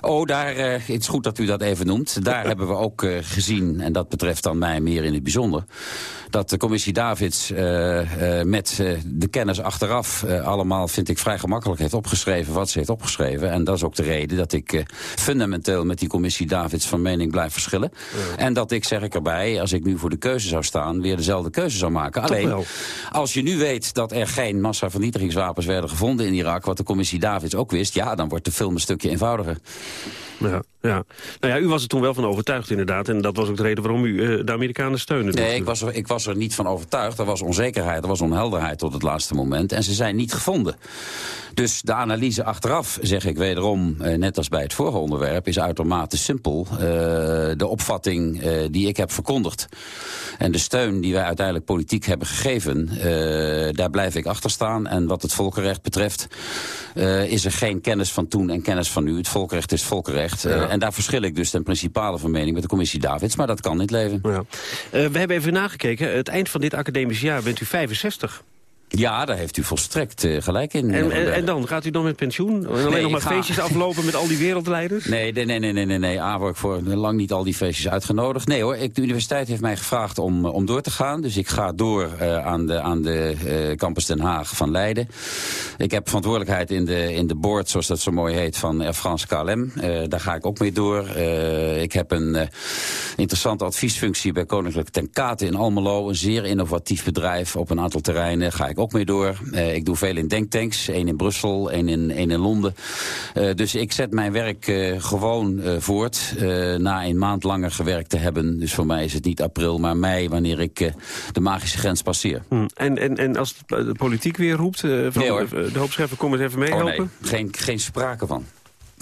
Oh, daar, uh, het is goed dat u dat even noemt. Daar hebben we ook uh, gezien, en dat betreft dan mij meer in het bijzonder... dat de commissie Davids uh, met de kennis achteraf allemaal, vind ik, vrij gemakkelijk heeft opgeschreven wat ze heeft opgeschreven. En dat is ook de reden dat ik fundamenteel met die commissie Davids van mening blijf verschillen. Ja. En dat ik, zeg ik erbij, als ik nu voor de keuze zou staan, weer dezelfde keuze zou maken. Toch Alleen, wel. als je nu weet dat er geen massavernietigingswapens werden gevonden in Irak, wat de commissie Davids ook wist, ja, dan wordt de film een stukje eenvoudiger. Ja, ja. Nou ja, u was er toen wel van overtuigd inderdaad. En dat was ook de reden waarom u uh, de Amerikanen steunde. Nee, ik was, er, ik was er niet van overtuigd. Er was onzekerheid, er was onhelderheid tot het laatste moment. En ze zijn niet gevonden. Dus de analyse achteraf, zeg ik wederom, uh, net als bij het vorige onderwerp... is uitermate simpel. Uh, de opvatting die ik heb verkondigd... en de steun die wij uiteindelijk politiek hebben gegeven... daar blijf ik achter staan. En wat het volkenrecht betreft... is er geen kennis van toen en kennis van nu. Het volkenrecht is volkenrecht. terecht. Eh, en daar verschil ik dus ten principale van mening met de commissie Davids. Maar dat kan niet leven. Ja. Uh, we hebben even nagekeken. Het eind van dit academisch jaar bent u 65. Ja, daar heeft u volstrekt uh, gelijk in. En, en, en, dan? Gaat u dan met pensioen? En alleen nee, nog maar ga... feestjes aflopen met al die wereldleiders? Nee, nee, nee, nee, nee, nee. A, word ik voor lang niet al die feestjes uitgenodigd. Nee hoor, ik, de universiteit heeft mij gevraagd om, om door te gaan. Dus ik ga door uh, aan de, aan de uh, campus Den Haag van Leiden. Ik heb verantwoordelijkheid in de, in de board, zoals dat zo mooi heet, van Air France KLM. daar ga ik ook mee door. ik heb een interessante adviesfunctie bij Koninklijk Ten Kate in Almelo. Een zeer innovatief bedrijf op een aantal terreinen. Ga ik ook mee door. Uh, ik doe veel in denktanks. één in Brussel, één in, één in Londen. Uh, dus ik zet mijn werk uh, gewoon voort. na een maand langer gewerkt te hebben. Dus voor mij is het niet april, maar mei... wanneer ik de magische grens passeer. Hm. En, en, en als de politiek weer roept... van nee, de hoopscheffer, kom eens even meehelpen? Oh, nee. geen, geen sprake van.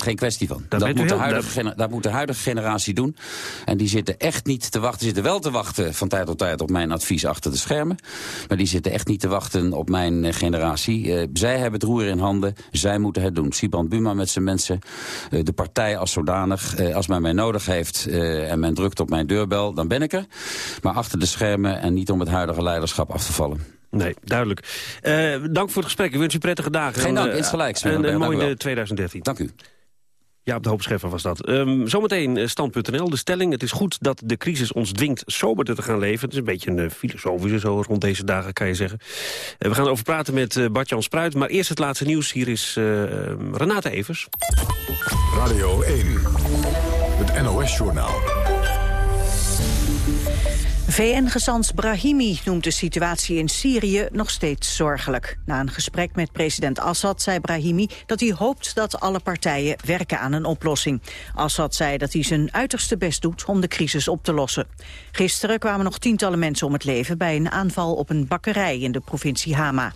Geen kwestie van. Dat, moet, de huidige, dat moet de huidige generatie doen. En die zitten echt niet te wachten. zitten wel te wachten van tijd tot tijd op mijn advies achter de schermen. Maar die zitten echt niet te wachten op mijn uh, generatie. Uh, zij hebben het roer in handen. Zij moeten het doen. Siban Buma met zijn mensen. Uh, de partij als zodanig. als men mij nodig heeft en men drukt op mijn deurbel, dan ben ik er. Maar achter de schermen en niet om het huidige leiderschap af te vallen. Nee, duidelijk. dank voor het gesprek. Ik wens u prettige dagen. Geen dank, insgelijks. En een mooie 2013. Dank u. Ja, de hoopscheffer was dat. Um, zometeen uh, stand.nl. De stelling, het is goed dat de crisis ons dwingt soberder te gaan leven. Het is een beetje een uh, filosofische zo rond deze dagen, kan je zeggen. Uh, we gaan erover praten met Bart-Jan Spruit. Maar eerst het laatste nieuws. Hier is ehm, Renate Evers. Radio 1, het NOS-journaal. VN-gezant Brahimi noemt de situatie in Syrië nog steeds zorgelijk. Na een gesprek met president Assad zei Brahimi dat hij hoopt dat alle partijen werken aan een oplossing. Assad zei dat hij zijn uiterste best doet om de crisis op te lossen. Gisteren kwamen nog tientallen mensen om het leven bij een aanval op een bakkerij in de provincie Hama.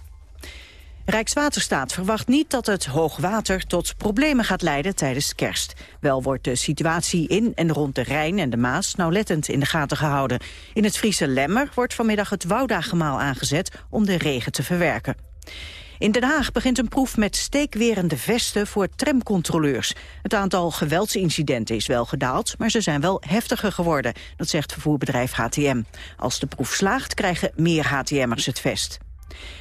Rijkswaterstaat verwacht niet dat het hoogwater tot problemen gaat leiden tijdens kerst. Wel wordt de situatie in en rond de Rijn en de Maas nauwlettend in de gaten gehouden. In het Friese Lemmer wordt vanmiddag het Woudagemaal aangezet om de regen te verwerken. In Den Haag begint een proef met steekwerende vesten voor tramcontroleurs. Het aantal geweldsincidenten is wel gedaald, maar ze zijn wel heftiger geworden. Dat zegt vervoerbedrijf HTM. Als de proef slaagt, krijgen meer HTM'ers het vest.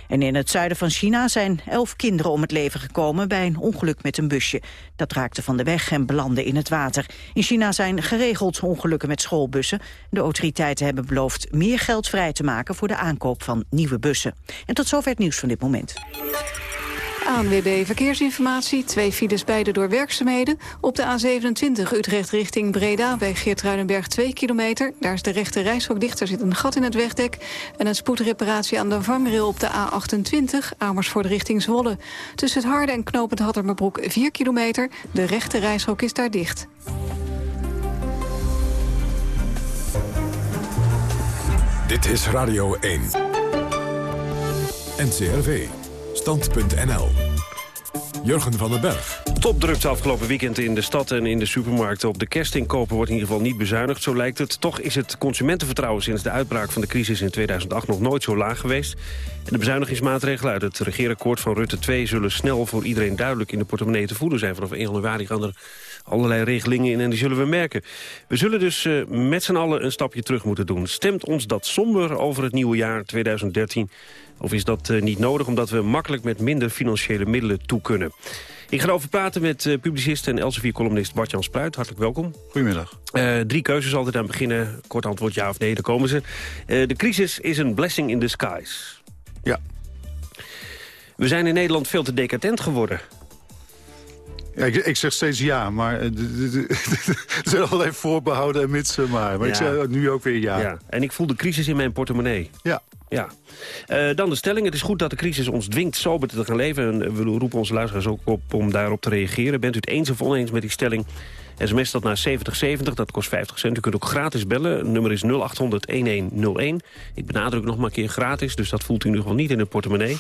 En in het zuiden van China zijn elf kinderen om het leven gekomen bij een ongeluk met een busje. Dat raakte van de weg en belandde in het water. In China zijn geregeld ongelukken met schoolbussen. De autoriteiten hebben beloofd meer geld vrij te maken voor de aankoop van nieuwe bussen. En tot zover het nieuws van dit moment. ANWB Verkeersinformatie. Twee files beide door werkzaamheden. Op de A27 Utrecht richting Breda bij Geertruidenberg 2 kilometer. Daar is de rechte reishok dicht, er zit een gat in het wegdek. En een spoedreparatie aan de vangrail op de A28 Amersfoort richting Zwolle. Tussen het Harde en Knopend Hattermerbroek 4 kilometer. De rechte reishok is daar dicht. Dit is Radio 1. NCRV. Stand.nl. Jurgen van den Berg. Topdrukte afgelopen weekend in de stad en in de supermarkten. Op de kerstinkopen wordt in ieder geval niet bezuinigd, zo lijkt het. Toch is het consumentenvertrouwen sinds de uitbraak van de crisis in 2008 nog nooit zo laag geweest. En de bezuinigingsmaatregelen uit het regeerakkoord van Rutte 2... zullen snel voor iedereen duidelijk in de portemonnee te voelen zijn. Vanaf 1 januari gaan er allerlei regelingen in en die zullen we merken. We zullen dus uh, met z'n allen een stapje terug moeten doen. Stemt ons dat somber over het nieuwe jaar 2013? Of is dat uh, niet nodig omdat we makkelijk met minder financiële middelen toe kunnen? Ik ga erover praten met uh, publicist en Elsevier-columnist Bart-Jan Spruit. Hartelijk welkom. Goedemiddag. Uh, drie keuzes altijd aan beginnen. Kort antwoord ja of nee, daar komen ze. de crisis is een blessing in disguise. Ja. We zijn in Nederland veel te decadent geworden. Ja, ik, ik, zeg steeds ja, maar er zijn allerlei voorbehouden en mitsen maar. Maar ik zeg nu ook weer ja. ja. En ik voel de crisis in mijn portemonnee. Ja. Ja. Uh, dan de stelling. Het is goed dat de crisis ons dwingt sober te gaan leven. En we roepen onze luisteraars ook op om daarop te reageren. Bent u het eens of oneens met die stelling? SMS dat naar 7070, dat kost 50 cent. U kunt ook gratis bellen. Het nummer is 0800-1101. Ik benadruk nog maar een keer gratis, dus dat voelt u nu gewoon niet in de portemonnee.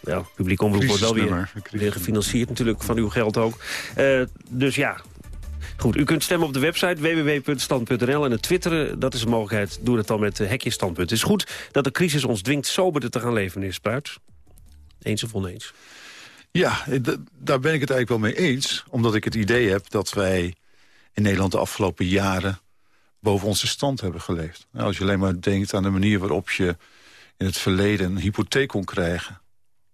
Ja, publiek omroep wordt wel weer, weer, gefinancierd natuurlijk van uw geld ook. Uh, dus ja, Goed, u kunt stemmen op de website www.stand.nl en het twitteren, dat is een mogelijkheid. Doe het dan met uh, hekje standpunt. Het is goed dat de crisis ons dwingt soberder te gaan leven, meneer Spruit. Eens of oneens? Ja, daar ben ik het eigenlijk wel mee eens. Omdat ik het idee heb dat wij in Nederland de afgelopen jaren boven onze stand hebben geleefd. Nou, als je alleen maar denkt aan de manier waarop je in het verleden een hypotheek kon krijgen.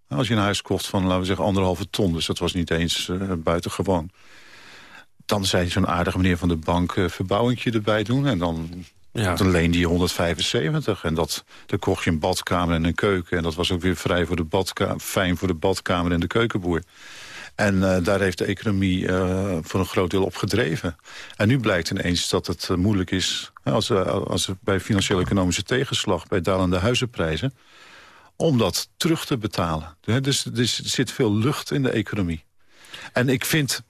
Nou, als je een huis kocht van, laten we zeggen, anderhalve ton... dus dat was niet eens uh, buitengewoon. Dan zei zo'n aardige meneer van de bank uh, verbouwingje erbij doen... en dan, ja. dan leende je 175. En dat, dan kocht je een badkamer en een keuken... en dat was ook weer vrij voor de badkamer, fijn voor de badkamer en de keukenboer. En uh, daar heeft de economie uh, voor een groot deel op gedreven. En nu blijkt ineens dat het uh, moeilijk is... als, als bij financieel-economische tegenslag... bij dalende huizenprijzen... om dat terug te betalen. Dus, dus er zit veel lucht in de economie. En ik vind...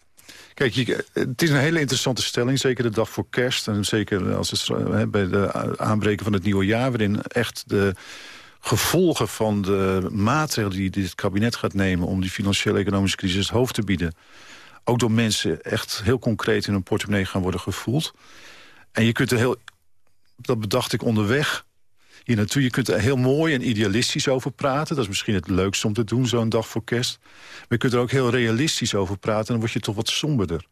Kijk, het is een hele interessante stelling, zeker de dag voor kerst... en zeker als het, bij de aanbreken van het nieuwe jaar... waarin echt de gevolgen van de maatregelen die dit kabinet gaat nemen... om die financiële economische crisis het hoofd te bieden... ook door mensen echt heel concreet in hun portemonnee gaan worden gevoeld. En je kunt er heel... Dat bedacht ik onderweg hier naartoe. Je kunt er heel mooi en idealistisch over praten. Dat is misschien het leukste om te doen, zo'n dag voor kerst. Maar je kunt er ook heel realistisch over praten... en dan word je toch wat somberder.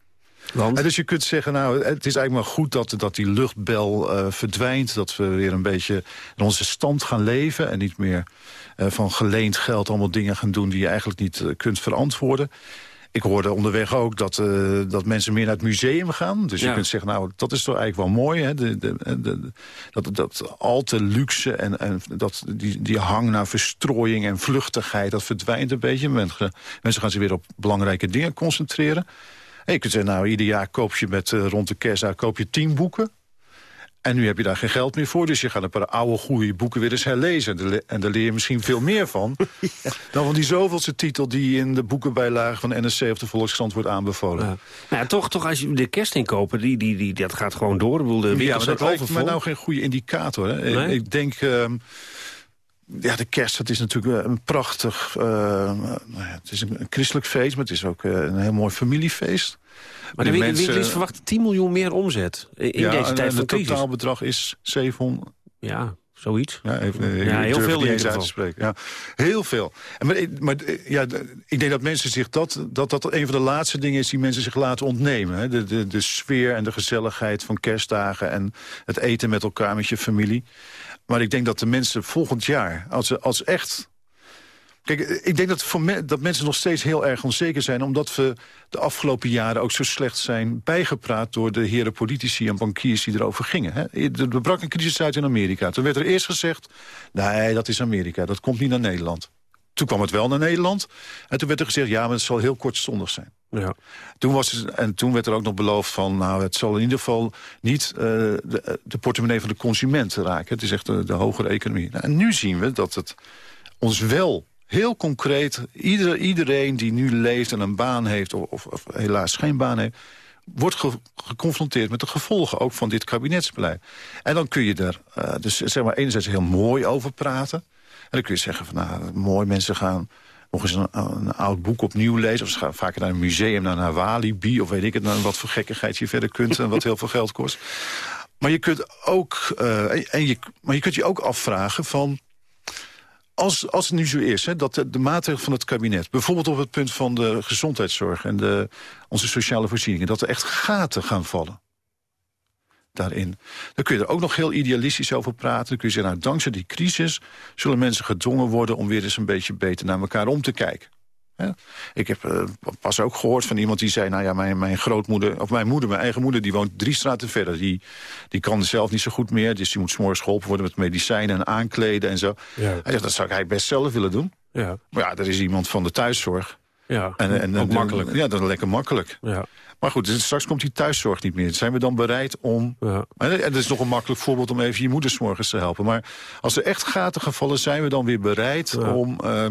Want? En dus je kunt zeggen, nou, het is eigenlijk maar goed dat, dat die luchtbel uh, verdwijnt. Dat we weer een beetje in onze stand gaan leven. En niet meer uh, van geleend geld allemaal dingen gaan doen die je eigenlijk niet uh, kunt verantwoorden. Ik hoorde onderweg ook dat, uh, dat mensen meer naar het museum gaan. Dus ja. je kunt zeggen, nou, dat is toch eigenlijk wel mooi. Hè? De, de, de, dat, dat al te luxe en, en dat, die, die hang naar verstrooiing en vluchtigheid... dat verdwijnt een beetje. Mensen, mensen gaan zich weer op belangrijke dingen concentreren. En je kunt zeggen, nou, ieder jaar koop je met uh, rond de kerst koop je tien boeken. En nu heb je daar geen geld meer voor. Dus je gaat een paar oude, goede boeken weer eens herlezen. En daar leer je misschien veel meer van... ja. dan van die zoveelste titel die in de boekenbijlage van NSC of de Volkskrant wordt aanbevolen. Ja. Nou ja, toch, toch, als je de kerst inkopen, die, die, die, dat gaat gewoon door. Ik bedoel, de ja, maar dat lijkt me nou geen goede indicator. Hè? Nee? Ik denk... Uh, ja, de kerst, dat is natuurlijk een prachtig... Uh, het is een, christelijk feest, maar het is ook uh, een heel mooi familiefeest. Maar de mensen, winkeliers verwachten 10 miljoen meer omzet in ja, deze tijd en van crisis. Het totaalbedrag is 700... Ja, zoiets. Ja, even, ja heel veel in uit te spreken. Ja, heel veel. En maar, maar ja, ik denk dat mensen zich dat, dat dat een van de laatste dingen is die mensen zich laten ontnemen. Hè? De, de, de sfeer en de gezelligheid van kerstdagen en het eten met elkaar met je familie. Maar ik denk dat de mensen volgend jaar, als ze als echt Kijk, ik denk dat, voor me, dat mensen nog steeds heel erg onzeker zijn... omdat we de afgelopen jaren ook zo slecht zijn bijgepraat... door de heren politici en bankiers die erover gingen. Hè. Er brak een crisis uit in Amerika. Toen werd er eerst gezegd, nee, dat is Amerika, dat komt niet naar Nederland. Toen kwam het wel naar Nederland. En toen werd er gezegd, ja, maar het zal heel kortstondig zijn. Ja. Toen was het, en toen werd er ook nog beloofd van... nou, het zal in ieder geval niet uh, de, de, portemonnee van de consument raken. Het is echt de, de hogere economie. Nou, en nu zien we dat het ons wel heel concreet, ieder, iedereen die nu leeft en een baan heeft... of, of, helaas geen baan heeft wordt ge geconfronteerd met de gevolgen ook van dit kabinetsbeleid. En dan kun je er uh, dus zeg maar enerzijds heel mooi over praten. En dan kun je zeggen van nou, mooi mensen gaan nog eens een, een, oud boek opnieuw lezen. Of ze gaan vaker naar een museum, naar, naar Walibi... of weet ik het, naar wat voor gekkigheid je verder kunt... en wat heel veel geld kost. Maar je kunt ook, uh, en je, maar je kunt je ook afvragen van als, als het nu zo is, hè, dat de, maatregelen van het kabinet... bijvoorbeeld op het punt van de gezondheidszorg en de, onze sociale voorzieningen... dat er echt gaten gaan vallen daarin. Dan kun je er ook nog heel idealistisch over praten. Dan kun je zeggen, nou, dankzij die crisis zullen mensen gedwongen worden... om weer eens een beetje beter naar elkaar om te kijken. Ja. Ik heb uh, pas ook gehoord van iemand die zei... nou ja, mijn, mijn grootmoeder, of mijn moeder, mijn eigen moeder... die woont drie straten verder. Die, die kan zelf niet zo goed meer. Dus die moet s'morgens geholpen worden met medicijnen en aankleden en zo. Ja. Hij zegt, dat zou ik best zelf willen doen. Ja. Maar ja, er is iemand van de thuiszorg. Ja, en, en, ook makkelijk. Ja, dat is lekker makkelijk. Ja. Maar goed, dus straks komt die thuiszorg niet meer. Zijn we dan bereid om... Ja. En dat is nog een makkelijk voorbeeld om even je moeders morgens te helpen. Maar als er echt gaten gevallen, zijn we dan weer bereid Ja. om... Uh,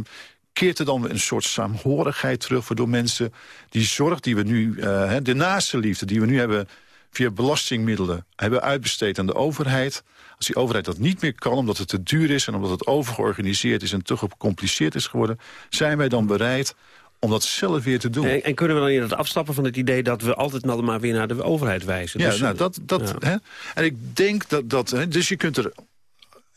keert er dan een soort saamhorigheid terug... waardoor mensen die zorg die we nu... Uh, de naaste liefde die we nu hebben via belastingmiddelen... hebben uitbesteed aan de overheid... als die overheid dat niet meer kan, omdat het te duur is... en omdat het overgeorganiseerd is en te gecompliceerd is geworden... zijn wij dan bereid om dat zelf weer te doen. En, en kunnen we dan inderdaad afstappen van het idee... dat we altijd nou maar weer naar de overheid wijzen? Ja, Dus, nou, dat, dat, ja. Hè? En ik denk dat... dat hè, dus je kunt er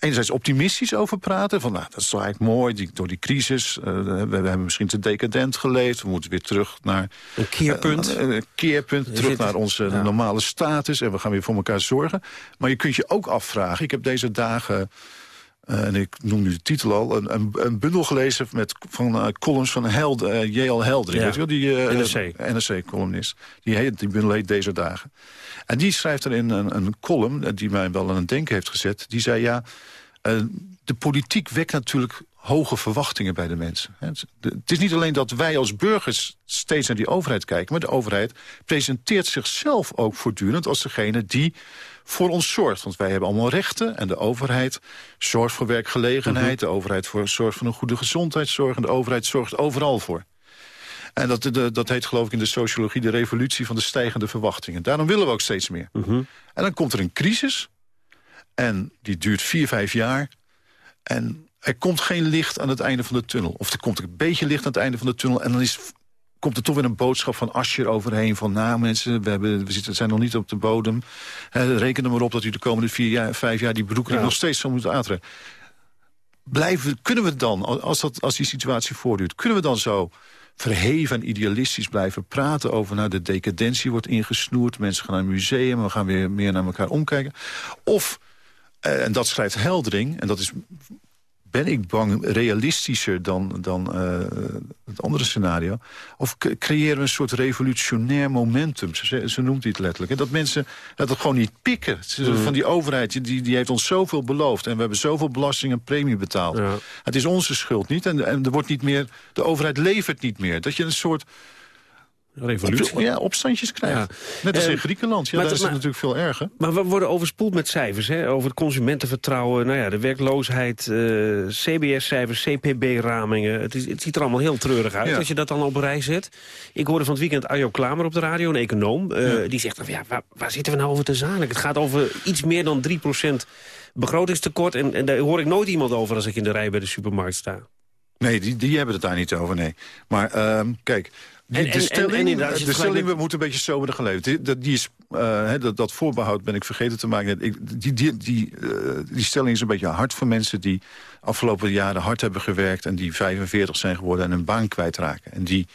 enerzijds optimistisch over praten. Van, nou, dat is eigenlijk mooi, die, door die crisis. Uh, we, we, hebben misschien te decadent geleefd. We moeten weer terug naar... Een keerpunt. Uh, een keerpunt, terug naar onze ja. normale status. En we gaan weer voor elkaar zorgen. Maar je kunt je ook afvragen. Ik heb deze dagen... Uh, en ik noem nu de titel al, een, een, een bundel gelezen met, van uh, columns van Held, uh, J.L. Heldering. Ja. Weet je wel, die NRC. NRC-columnist. Die, heet, die bundel heet Deze Dagen. En die schrijft erin een, een column die mij wel aan het denken heeft gezet. Die zei, ja, de politiek wekt natuurlijk hoge verwachtingen bij de mensen. Het is niet alleen dat wij als burgers steeds naar die overheid kijken... maar de overheid presenteert zichzelf ook voortdurend als degene die voor ons zorgt. Want wij hebben allemaal rechten en de overheid zorgt voor werkgelegenheid... De overheid voor, zorgt voor een goede gezondheidszorg... en de overheid zorgt overal voor. En dat, de, dat heet geloof ik in de sociologie de revolutie van de stijgende verwachtingen. Daarom willen we ook steeds meer. -hmm. En dan komt er een crisis en die duurt vier, vijf jaar... En er komt geen licht aan het einde van de tunnel. Of er komt een beetje licht aan het einde van de tunnel... en dan is, komt er toch weer een boodschap van Ascher overheen... van nou mensen, we, hebben, we zitten, zijn nog niet op de bodem. He, reken er maar op dat u de komende vier jaar, vijf jaar... die broeken ja. nog steeds zal moeten aantrekken. Blijven, kunnen we dan, als, dat, als die situatie voortduurt... kunnen we dan zo verheven en idealistisch blijven praten over... nou, de decadentie wordt ingesnoerd, mensen gaan naar een museum... we gaan weer meer naar elkaar omkijken. Of... Uh, en dat schrijft Heldering, en dat is, ben ik bang, realistischer dan, dan uh, het andere scenario. Of creëren we een soort revolutionair momentum, ze, ze noemt het letterlijk. En dat mensen dat het gewoon niet pikken. Mm. Van die overheid, die, die heeft ons zoveel beloofd. En we hebben zoveel belasting en premie betaald. Ja. Het is onze schuld niet. En, en er wordt niet meer, de overheid levert niet meer. Dat je een soort... Revolutie. Ja, opstandjes krijgt. Ja. Net als in Griekenland. Ja, maar, daar is het maar, natuurlijk veel erger. Maar we worden overspoeld met cijfers. Hè? Over het consumentenvertrouwen, nou ja, de werkloosheid, uh, CBS-cijfers, CPB-ramingen. Het, het, ziet er allemaal heel treurig uit ja. als je dat dan op een rij zet. Ik hoorde van het weekend Arjo Klamer op de radio, een econoom. Uh, die zegt, ja, waar, waar, zitten we nou over te zaken? Het gaat over iets meer dan 3% begrotingstekort. En, en daar hoor ik nooit iemand over als ik in de rij bij de supermarkt sta. Nee, die, die hebben het daar niet over, nee. Maar uh, kijk, en, de stelling, en, en de stelling we moeten een beetje soberder gaan leven. Die, die is, uh, he, dat, dat voorbehoud ben ik vergeten te maken. Ik, die, die, die, uh, die stelling is een beetje hard voor mensen die afgelopen jaren hard hebben gewerkt... en die 45 zijn geworden en hun baan kwijtraken. En die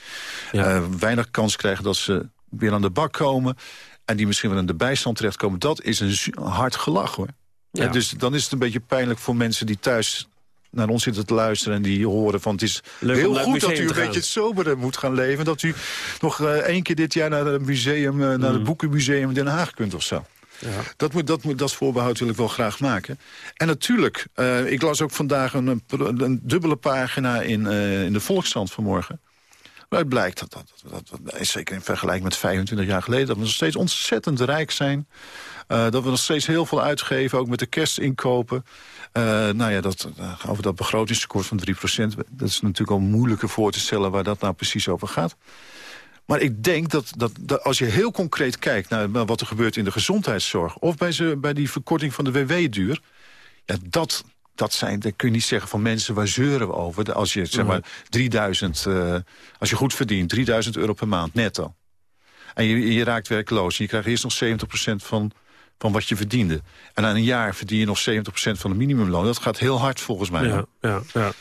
ja. uh, weinig kans krijgen dat ze weer aan de bak komen... en die misschien wel in de bijstand terechtkomen. Dat is een hard gelach, hoor. Ja. En dus dan is het een beetje pijnlijk voor mensen die thuis naar ons zitten te luisteren en die horen van... het is Leuk heel goed dat u een beetje soberder moet gaan leven... dat u nog uh, één keer dit jaar naar het museum, uh, naar het Boekenmuseum in Den Haag kunt of zo. Ja. Dat, moet, dat, moet, dat voorbehoud wil ik wel graag maken. En natuurlijk, uh, ik las ook vandaag een, een, dubbele pagina in, in de Volkskrant vanmorgen. Waaruit blijkt dat, dat, dat, dat, is zeker in vergelijking met 25 jaar geleden... dat we nog steeds ontzettend rijk zijn. Dat we nog steeds heel veel uitgeven, ook met de kerstinkopen. Uh, nou ja, dat, uh, over dat begrotingstekort van 3% dat is natuurlijk al moeilijker voor te stellen waar dat nou precies over gaat. Maar ik denk dat, dat, dat als je heel concreet kijkt naar wat er gebeurt in de gezondheidszorg... of bij, ze, bij die verkorting van de WW-duur... Ja, dat, dat zijn, dat kun je niet zeggen van mensen, waar zeuren we over? Als je, zeg maar, 3000, uh, als je goed verdient, 3000 euro per maand netto. En je, je raakt werkloos en je krijgt eerst nog 70% van van wat je verdiende. En na een jaar verdien je nog 70% van het minimumloon. Dat gaat heel hard volgens mij. Ja, ja, ja.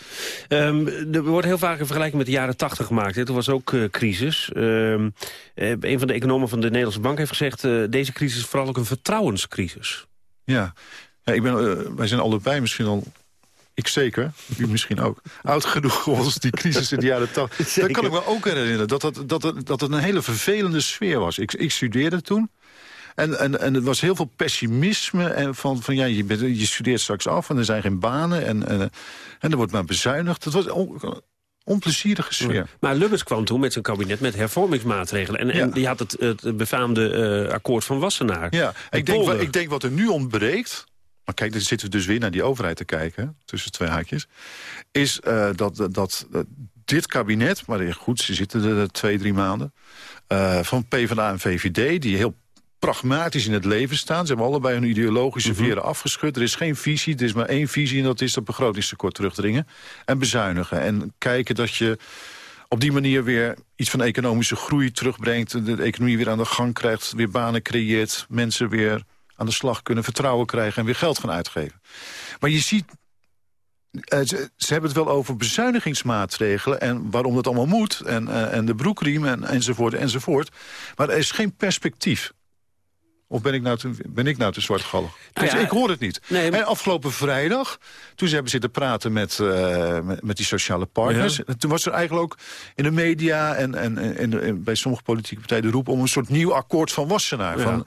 Um, er wordt heel vaak een vergelijking met de jaren 80 gemaakt. Hè. Toen was ook uh, crisis. Um, een van de economen van de Nederlandse Bank heeft gezegd... Uh, deze crisis is vooral ook een vertrouwenscrisis. Ja, ja ik ben, wij zijn allebei misschien al ik zeker, u misschien ook. Oud genoeg als die crisis in de jaren 80. Daar kan ik me ook herinneren dat, dat, dat, dat het een hele vervelende sfeer was. Ik, ik studeerde toen. En, en, en er was heel veel pessimisme. En van, van ja, je, bent, je studeert straks af en er zijn geen banen. En, en, en er wordt maar bezuinigd. Het was on, onplezierige sfeer. Ja. Maar Lubbers kwam toen met zijn kabinet met hervormingsmaatregelen. En, ja. en die had het, het befaamde uh, akkoord van Wassenaar. Ja, ik denk, ik denk wat er nu ontbreekt... Maar kijk, dan zitten we dus weer naar die overheid te kijken, tussen twee haakjes... is uh, dat, dat, dat dit kabinet, maar goed, ze zitten er twee, drie maanden... Uh, van PvdA en VVD, die heel pragmatisch in het leven staan. Ze hebben allebei hun ideologische veren mm -hmm. afgeschud. Er is geen visie, er is maar één visie... en dat is dat begrotingstekort terugdringen en bezuinigen. En kijken dat je op die manier weer iets van economische groei terugbrengt... de economie weer aan de gang krijgt, weer banen creëert... mensen weer aan de slag kunnen, vertrouwen krijgen... en weer geld gaan uitgeven. Maar je ziet uh, ze, ze, hebben het wel over bezuinigingsmaatregelen... en waarom dat allemaal moet, en, uh, en de broekriem, en, enzovoort, enzovoort. Maar er is geen perspectief. Of ben ik nou te, ben ik nou te zwartgallig? Dus ja, ik hoor het niet. Nee, maar... En afgelopen vrijdag, toen ze hebben zitten praten met, uh, met, met, die sociale partners... Ja. toen was er eigenlijk ook in de media en, en, en, en, bij sommige politieke partijen de roep... om een soort nieuw akkoord van Wassenaar. Ja. Van,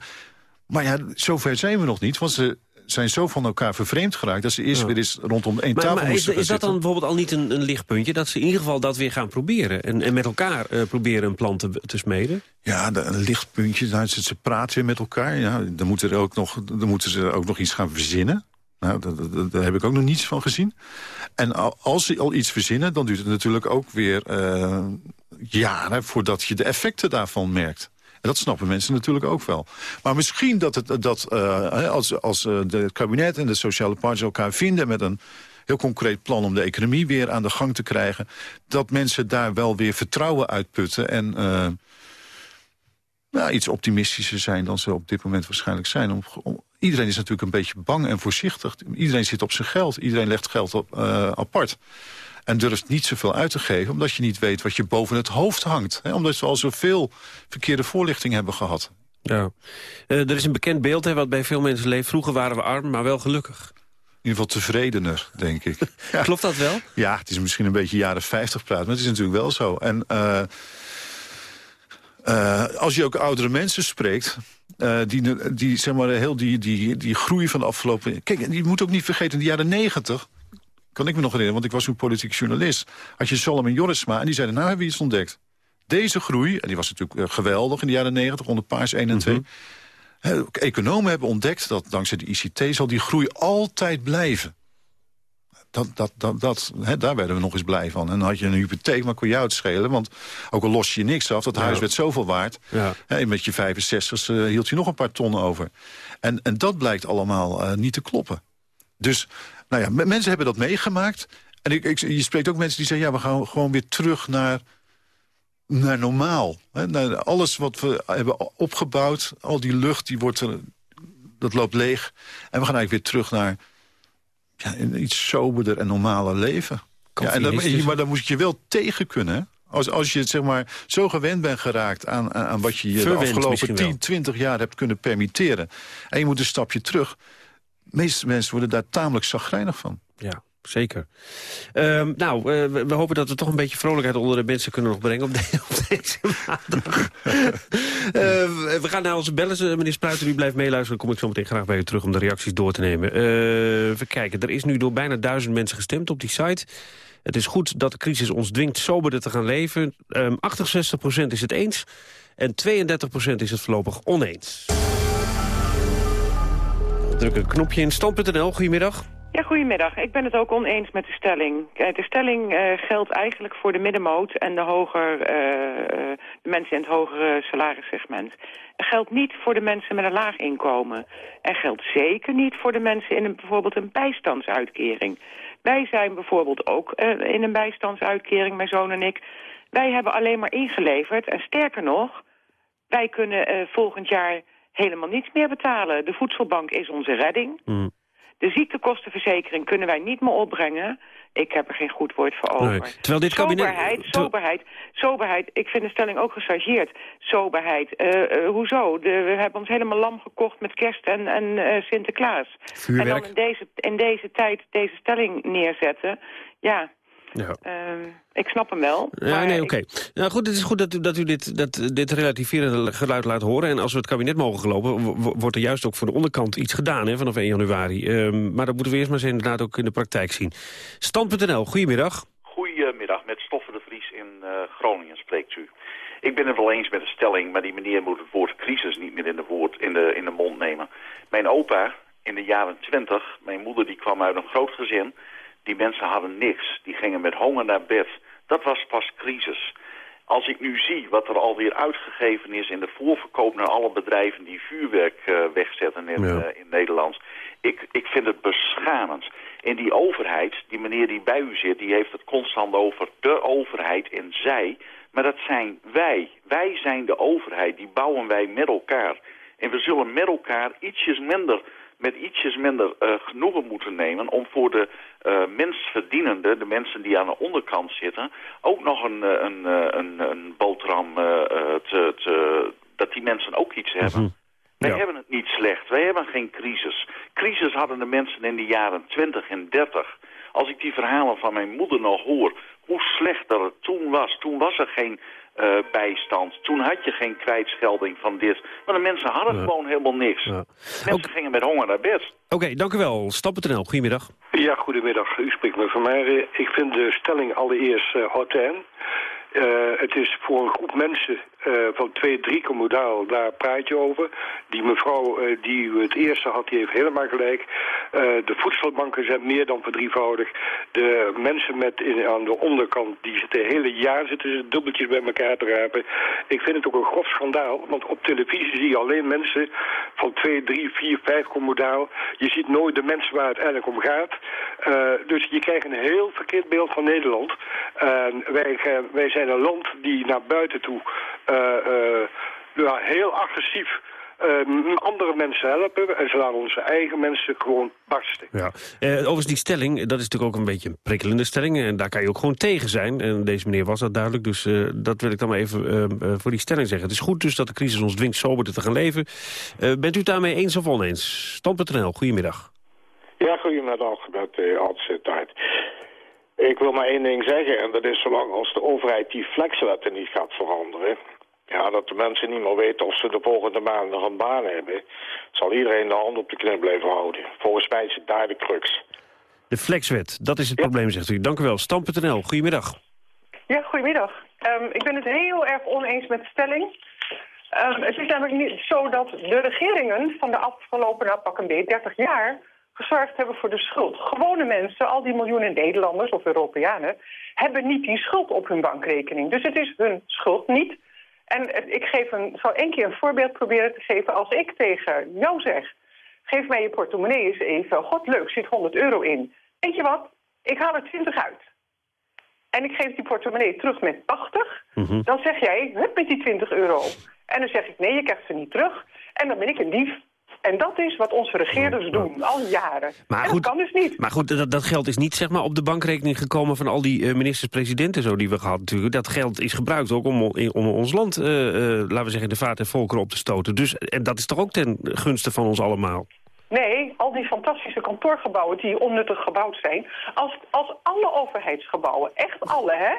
maar ja, zover zijn we nog niet, want ze zijn zo van elkaar vervreemd geraakt... dat ze eerst ja. weer eens rondom één maar, tafel maar moesten is, is dat dan bijvoorbeeld al niet een, een, lichtpuntje? Dat ze in ieder geval dat weer gaan proberen. En, en met elkaar uh, proberen een plan te, te smeden? Ja, de, een lichtpuntje. Nou, ze, ze praten weer met elkaar. Ja, dan, moeten er ook nog, dan moeten ze ook nog iets gaan verzinnen. Nou, daar heb ik ook nog niets van gezien. En als ze al iets verzinnen, dan duurt het natuurlijk ook weer uh, jaren... voordat je de effecten daarvan merkt. Dat snappen mensen natuurlijk ook wel. Maar misschien dat, het, dat uh, als, als uh, de kabinet en de sociale partners elkaar vinden... met een heel concreet plan om de economie weer aan de gang te krijgen... dat mensen daar wel weer vertrouwen uitputten... en nou, iets optimistischer zijn dan ze op dit moment waarschijnlijk zijn. Om, iedereen is natuurlijk een beetje bang en voorzichtig. Iedereen zit op zijn geld. Iedereen legt geld op, apart en durft niet zoveel uit te geven... omdat je niet weet wat je boven het hoofd hangt. Hè? Omdat we al zoveel verkeerde voorlichting hebben gehad. Ja. Uh, er is een bekend beeld hè, wat bij veel mensen leeft. Vroeger waren we arm, maar wel gelukkig. In ieder geval tevredener, denk ik. ja. Klopt dat wel? Ja, het is misschien een beetje jaren 50 praat, maar het is natuurlijk wel zo. En uh, uh, als je ook oudere mensen spreekt... Uh, die, die, zeg maar, heel die, die, die groei van de afgelopen... Kijk, je moet ook niet vergeten, in de jaren 90 kan ik me nog herinneren, want ik was toen politiek journalist... had je Solomon en Jorisma en die zeiden, nou hebben we iets ontdekt. Deze groei, en die was natuurlijk geweldig in de jaren 90, onder Paars 1 en 2... Mm -hmm. Economen hebben ontdekt dat dankzij de ICT zal die groei altijd blijven. Dat, dat, dat, dat, hè, daar werden we nog eens blij van. En dan had je een hypotheek, maar kon je het schelen. Want ook al los je niks af, dat ja. huis werd zoveel waard. Ja. Hè, met je 65 uh, hield je nog een paar ton over. En, en dat blijkt allemaal uh, niet te kloppen. Dus nou ja, mensen hebben dat meegemaakt. En ik, ik, je spreekt ook mensen die zeggen... ja, we gaan gewoon weer terug naar, naar normaal. Hè? Naar alles wat we hebben opgebouwd, al die lucht, die wordt, dat loopt leeg. En we gaan eigenlijk weer terug naar ja, een iets soberder en normaler leven. Ja, en dan, maar dan moet je wel tegen kunnen, hè? Als, als je zeg maar, zo gewend bent geraakt aan, aan wat je je de afgelopen 10, 20 jaar hebt kunnen permitteren... en je moet een stapje terug de meeste mensen worden daar tamelijk zagrijnig van. Ja, zeker. Um, nou, uh, we, we, hopen dat we toch een beetje vrolijkheid onder de mensen kunnen nog brengen op, de, op deze maandag. uh, we gaan naar onze bellen. Meneer Spruiter, u blijft meeluisteren. Dan kom ik zo meteen graag bij u terug om de reacties door te nemen. Uh, even kijken, er is nu door bijna duizend mensen gestemd op die site. Het is goed dat de crisis ons dwingt soberder te gaan leven. Um, 68% is het eens en 32% is het voorlopig oneens. Druk een knopje in stand.nl. Goedemiddag. Ja, goedemiddag. Ik ben het ook oneens met de stelling. De stelling uh, geldt eigenlijk voor de middenmoot en de, hoger, uh, de mensen in het hogere salarissegment. Het geldt niet voor de mensen met een laag inkomen. En geldt zeker niet voor de mensen in een, bijvoorbeeld een bijstandsuitkering. Wij zijn bijvoorbeeld ook in een bijstandsuitkering, mijn zoon en ik. Wij hebben alleen maar ingeleverd. En sterker nog, wij kunnen volgend jaar helemaal niets meer betalen. De voedselbank is onze redding. Mm. De ziektekostenverzekering kunnen wij niet meer opbrengen. Ik heb er geen goed woord voor over. Nee. Terwijl dit kabinet... Soberheid, soberheid, soberheid. Ik vind de stelling ook gechargeerd. Soberheid. Uh, uh, hoezo? De, we hebben ons helemaal lam gekocht met kerst en, en uh, Sinterklaas. Vuurwerk. En dan in deze, in deze tijd deze stelling neerzetten. Ja, ja. Uh, ik snap hem wel. Ja, nee, oké. Okay. Nou goed, het is goed dat u, dat u dit, dat, dit relativerende geluid laat horen. En als we het kabinet mogen gelopen, wordt er juist ook voor de onderkant iets gedaan hè, vanaf 1 januari. Uh, maar dat moeten we eerst maar eens inderdaad ook in de praktijk zien. Stand.nl, goedemiddag. Goedemiddag, met Stoffen de Vries in uh, Groningen spreekt u. Ik ben het wel eens met de stelling, maar die meneer moet het woord crisis niet meer in de, woord, in de, in de mond nemen. Mijn opa in de jaren 20, mijn moeder die kwam uit een groot gezin... Die mensen hadden niks. Die gingen met honger naar bed. Dat was pas crisis. Als ik nu zie wat er alweer uitgegeven is in de voorverkoop naar alle bedrijven die vuurwerk uh, wegzetten in, ja. uh, in Nederland. Ik, ik vind het beschamend. En die overheid, die meneer die bij u zit, die heeft het constant over de overheid en zij. Maar dat zijn wij. Wij zijn de overheid, die bouwen wij met elkaar. En we zullen met elkaar ietsjes minder, met ietsjes minder eh, genoegen moeten nemen... om voor de uh, mensverdienende, de mensen die aan de onderkant zitten... ook nog een, eh, een, een, een boterham te, te, dat die mensen ook iets hebben. Mhm. Wij Ja. hebben het niet slecht. Wij hebben geen crisis. Crisis hadden de mensen in de jaren 20 en 30. Als ik die verhalen van mijn moeder nog hoor, hoe slecht dat het toen was. Toen was er geen eh, bijstand. Toen had je geen kwijtschelding van dit. Maar de mensen hadden gewoon helemaal niks. Mensen gingen met honger naar bed. Oké, dank u wel. Stappen.nl, goedemiddag. Ja, goedemiddag. U spreekt met Van Meijeren. Ik vind de stelling allereerst uh, hotijn. Uh, het is voor een groep mensen uh, van twee, drie modaal, daar praat je over. Die mevrouw uh, die u het eerste had, die heeft helemaal gelijk. de voedselbanken zijn meer dan verdrievoudigd. De mensen met in, aan de onderkant, die zitten hele jaar zitten ze dubbeltjes bij elkaar te rapen. Ik vind het ook een grof schandaal, want op televisie zie je alleen mensen van twee, drie, vier, vijf modaal. Je ziet nooit de mensen waar het eigenlijk om gaat. dus je krijgt een heel verkeerd beeld van Nederland. wij, wij zijn een land die naar buiten toe ja, heel agressief uh, andere mensen helpen. En ze laten onze eigen mensen gewoon barsten. Ja. Uh, overigens, die stelling, dat is natuurlijk ook een beetje een prikkelende stelling. En daar kan je ook gewoon tegen zijn. En deze meneer was dat duidelijk. Dus uh, dat wil ik dan maar even uh, voor die stelling zeggen. Het is goed dus dat de crisis ons dwingt soberder te gaan leven. bent u het daarmee eens of oneens? Stand.nl, goedemiddag. Ja, goedemiddag met de tijd. Ik wil maar één ding zeggen, en dat is zolang als de overheid die flexwetten niet gaat veranderen... ja, dat de mensen niet meer weten of ze de volgende maand nog een baan hebben... zal iedereen de hand op de knip blijven houden. Volgens mij is het daar de crux. De flexwet, dat is het probleem, zegt u. Dank u wel. Stam.nl, goedemiddag. Ja, goedemiddag. Um, ik ben het heel erg oneens met de stelling. Um, het is namelijk niet zo dat de regeringen van de afgelopen, nou pak een beetje 30 jaar gezorgd hebben voor de schuld. Gewone mensen, al die miljoenen Nederlanders of Europeanen... hebben niet die schuld op hun bankrekening. Dus het is hun schuld niet. En ik geef een, zal één keer een voorbeeld proberen te geven. Als ik tegen jou zeg, geef mij je portemonnee eens even. God leuk, zit 100 euro in. Weet je wat? Ik haal er 20 uit. En ik geef die portemonnee terug met 80. Mhm. Dan zeg jij, hup met die 20 euro. En dan zeg ik, nee, je krijgt ze niet terug. En dan ben ik een dief. En dat is wat onze regeerders doen, al jaren. Maar en goed, dat kan dus niet. Maar goed, dat, dat geld is niet zeg maar, op de bankrekening gekomen... van al die uh, ministers-presidenten zo die we gehad natuurlijk. Dat geld is gebruikt ook om, om ons land, uh, uh, laten we zeggen, de vaart en volkeren op te stoten. Dus, en dat is toch ook ten gunste van ons allemaal? Nee, al die fantastische kantoorgebouwen die onnuttig gebouwd zijn. Als, als alle overheidsgebouwen, echt alle, hè,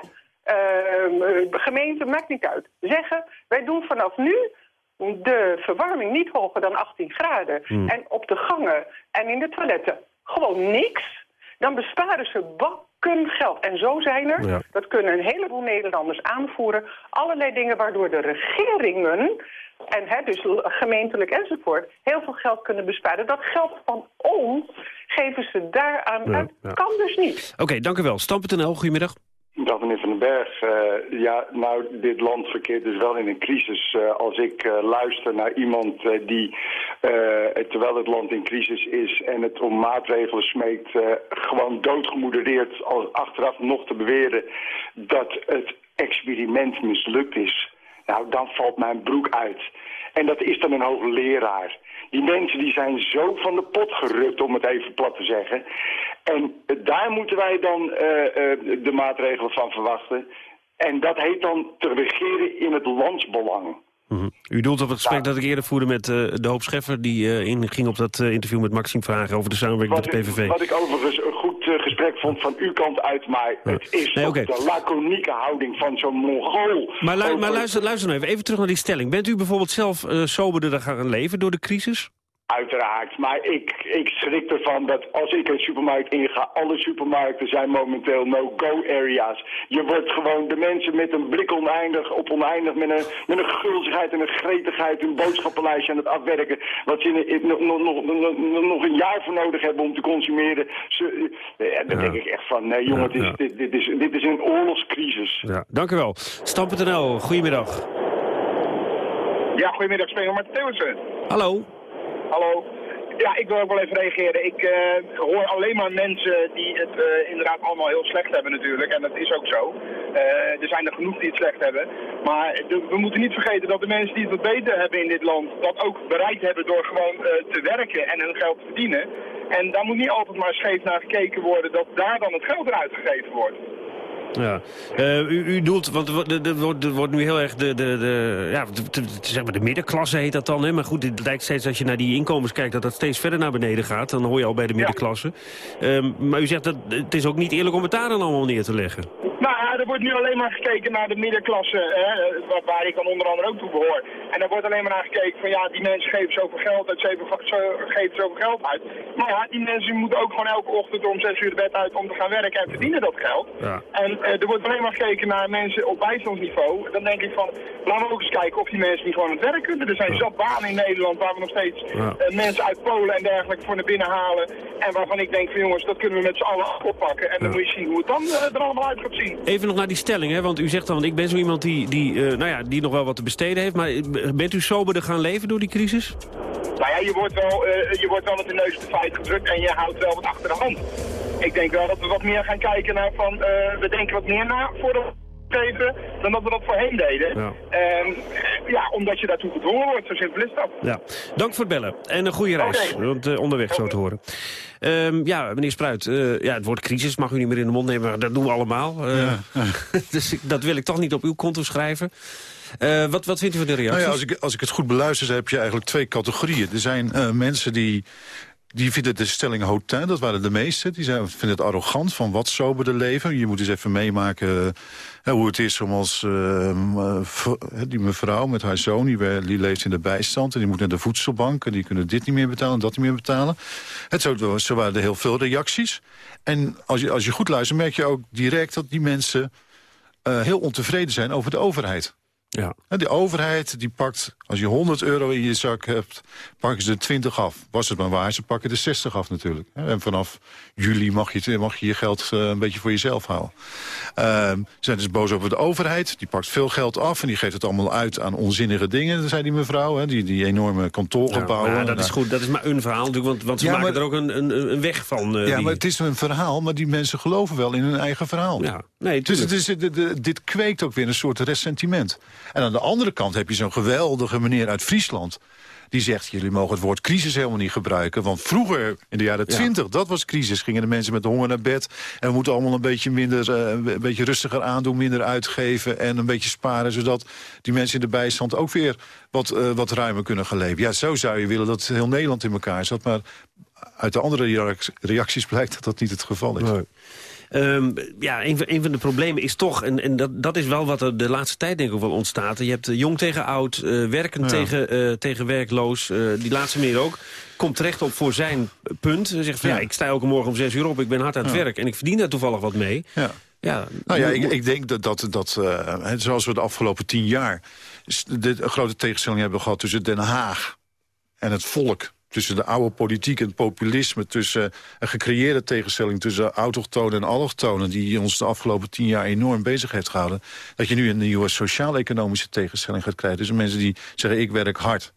uh, gemeente, maakt niet uit, zeggen... wij doen vanaf nu de verwarming niet hoger dan 18 graden. Hmm. En op de gangen en in de toiletten gewoon niks. Dan besparen ze bakken geld. En zo zijn er, Ja. dat kunnen een heleboel Nederlanders aanvoeren... allerlei dingen waardoor de regeringen, en hè, dus gemeentelijk enzovoort... heel veel geld kunnen besparen. Dat geld van ons geven ze daaraan Ja, uit. ja. Kan dus niet. Oké, dank u wel. Stam.nl, goedemiddag. Dag meneer Van den Berg. Eh, ja, nou, dit land verkeert dus wel in een crisis. Eh, als ik eh, luister naar iemand die, terwijl het land in crisis is en het om maatregelen smeekt, gewoon doodgemodereerd als achteraf nog te beweren dat het experiment mislukt is. Nou, dan valt mijn broek uit. En dat is dan een hoogleraar. Die mensen die zijn zo van de pot gerukt, om het even plat te zeggen. En daar moeten wij dan eh, eh, de maatregelen van verwachten. En dat heet dan te regeren in het landsbelang. Mhm. U doelt op het gesprek dat ik eerder voerde met eh, de hoop Scheffer... die eh, inging op dat interview met Maxime Vragen over de samenwerking Wat met de ik, PVV. wat ik overigens een goed gesprek vond van uw kant uit, maar het is Nee, oké. de laconieke houding van zo'n mongool. Maar, lu- over- maar luister, luister nou even, even terug naar die stelling. Bent u bijvoorbeeld zelf soberder gaan leven door de crisis? Uiteraard, maar ik, ik schrik ervan dat als ik een supermarkt inga, alle supermarkten zijn momenteel no-go areas. Je wordt gewoon de mensen met een blik oneindig op oneindig, met een, met een gulzigheid en een gretigheid hun boodschappenlijstje aan het afwerken. Wat ze in, in- nog, nog, nog, nog- nog een jaar voor nodig hebben om te consumeren. Ze, ja, dan denk ik echt van, nee jongen, het is, Ja. dit, dit, is, dit is een oorlogscrisis. Ja, dank u wel. Stam.nl, goedemiddag. Ja, goedemiddag, spreker met Theeuwensen. Hallo. Hallo. Ja, ik wil ook wel even reageren. Ik uh, hoor alleen maar mensen die het uh, inderdaad allemaal heel slecht hebben natuurlijk. En dat is ook zo. Uh, er zijn er genoeg die het slecht hebben. Maar we moeten niet vergeten dat de mensen die het wat beter hebben in dit land... dat ook bereikt hebben door gewoon te werken en hun geld te verdienen. En daar moet niet altijd maar scheef naar gekeken worden dat daar dan het geld eruit gegeven wordt. Ja. Uh, u, u doelt, want er wordt, wordt nu heel erg de, de, de, ja, de, zeg maar de middenklasse heet dat dan. Hè? Maar goed, het lijkt steeds als je naar die inkomens kijkt dat dat steeds verder naar beneden gaat. Dan hoor je al bij de middenklasse. Ja. Uh, maar u zegt dat het is ook niet eerlijk om het daar dan allemaal neer te leggen. Er wordt nu alleen maar gekeken naar de middenklasse, hè, waar, waar ik dan onder andere ook toe behoor. En daar wordt alleen maar naar gekeken van ja, die mensen geven zoveel geld uit, geven zoveel geld uit. Maar ja, die mensen moeten ook gewoon elke ochtend om 6 uur de bed uit om te gaan werken en verdienen dat geld. Ja. En uh, er wordt alleen maar gekeken naar mensen op bijstandsniveau. Dan denk ik van, laten we ook eens kijken of die mensen niet gewoon aan het werk kunnen. Er zijn ja. zat banen in Nederland waar we nog steeds ja. uh, mensen uit Polen en dergelijke voor naar binnen halen. En waarvan ik denk van jongens, dat kunnen we met z'n allen oppakken. En dan moet je zien hoe het dan uh, er allemaal uit gaat zien. Even naar die stelling, hè? want u zegt dan, want ik ben zo iemand die, die, uh, nou ja, die nog wel wat te besteden heeft. Maar bent u soberder gaan leven door die crisis? Nou ja, je wordt wel, uh, je wordt wel met de neus de feit gedrukt en je houdt wel wat achter de hand. Ik denk wel dat we wat meer gaan kijken naar van, we denken wat meer na voor dan dat we dat voorheen deden. Ja. Um, ja, omdat je daartoe gedwongen wordt, zo simpel is dat. Ja. Dank voor het bellen en een goede reis, okay. want uh, onderweg zo te horen. Um, ja, meneer Spruit, uh, ja, het woord crisis mag u niet meer in de mond nemen, maar dat doen we allemaal. Uh, ja. dus dat wil ik toch niet op uw konto schrijven. Uh, wat, wat vindt u van de reacties? Nou ja, als, ik, als ik het goed beluister, heb je eigenlijk twee categorieën. Er zijn uh, mensen die die vinden de stelling Hautain, dat waren de meeste. Die zijn, vinden het arrogant van wat soberde leven. Je moet eens even meemaken uh, hoe het is om als uh, die mevrouw met haar zoon... Die, leeft in de bijstand en die moet naar de voedselbank... en die kunnen dit niet meer betalen en dat niet meer betalen. Het zo, zo waren er heel veel reacties. En als je, als je goed luistert merk je ook direct dat die mensen... Heel ontevreden zijn over de overheid. Ja. De overheid die pakt, als je 100 euro in je zak hebt, pakken ze 20 af. Was het maar waar, ze pakken de 60 af natuurlijk. En vanaf juli mag je, mag je je geld uh, een beetje voor jezelf houden. Uh, ze zijn dus boos over de overheid, die pakt veel geld af... en die geeft het allemaal uit aan onzinnige dingen, zei die mevrouw. Hè, die, die enorme kantoorgebouwen. Ja, dat is goed, dat is maar een verhaal natuurlijk, want, want ze ja, maken maar, er ook een, een, een weg van. Uh, ja, die... maar het is een verhaal, maar die mensen geloven wel in hun eigen verhaal. Ja, nee, dus het is, de, de, dit kweekt ook weer een soort ressentiment. En aan de andere kant heb je zo'n geweldige meneer uit Friesland... die zegt, jullie mogen het woord crisis helemaal niet gebruiken. Want vroeger, in de jaren twintig, ja. dat was crisis. Gingen de mensen met de honger naar bed. En we moeten allemaal een beetje, minder, uh, een beetje rustiger aandoen, minder uitgeven... en een beetje sparen, zodat die mensen in de bijstand ook weer wat, uh, wat ruimer kunnen gaan leven. Ja, zo zou je willen dat heel Nederland in elkaar zat. Maar uit de andere reacties blijkt dat dat niet het geval is. Nee. Um, ja, een, een, van de problemen is toch, en, en dat, dat is wel wat er de laatste tijd denk ik wel ontstaat. Je hebt uh, jong tegen oud, uh, werkend ja. tegen, uh, tegen werkloos, die laatste meneer ook. Komt terecht op voor zijn punt. Hij zegt van ja. ja. ik sta elke morgen om zes uur op, ik ben hard aan het werk en ik verdien daar toevallig wat mee. Ja. Ja, nou ja, ik, ik denk dat, dat, dat uh, zoals we de afgelopen tien jaar... de grote tegenstelling hebben gehad tussen Den Haag en het volk tussen de oude politiek en populisme... tussen een gecreëerde tegenstelling tussen autochtonen en allochtonen... die ons de afgelopen tien jaar enorm bezig heeft gehouden... dat je nu een nieuwe sociaal-economische tegenstelling gaat krijgen. Dus mensen die zeggen, ik werk hard.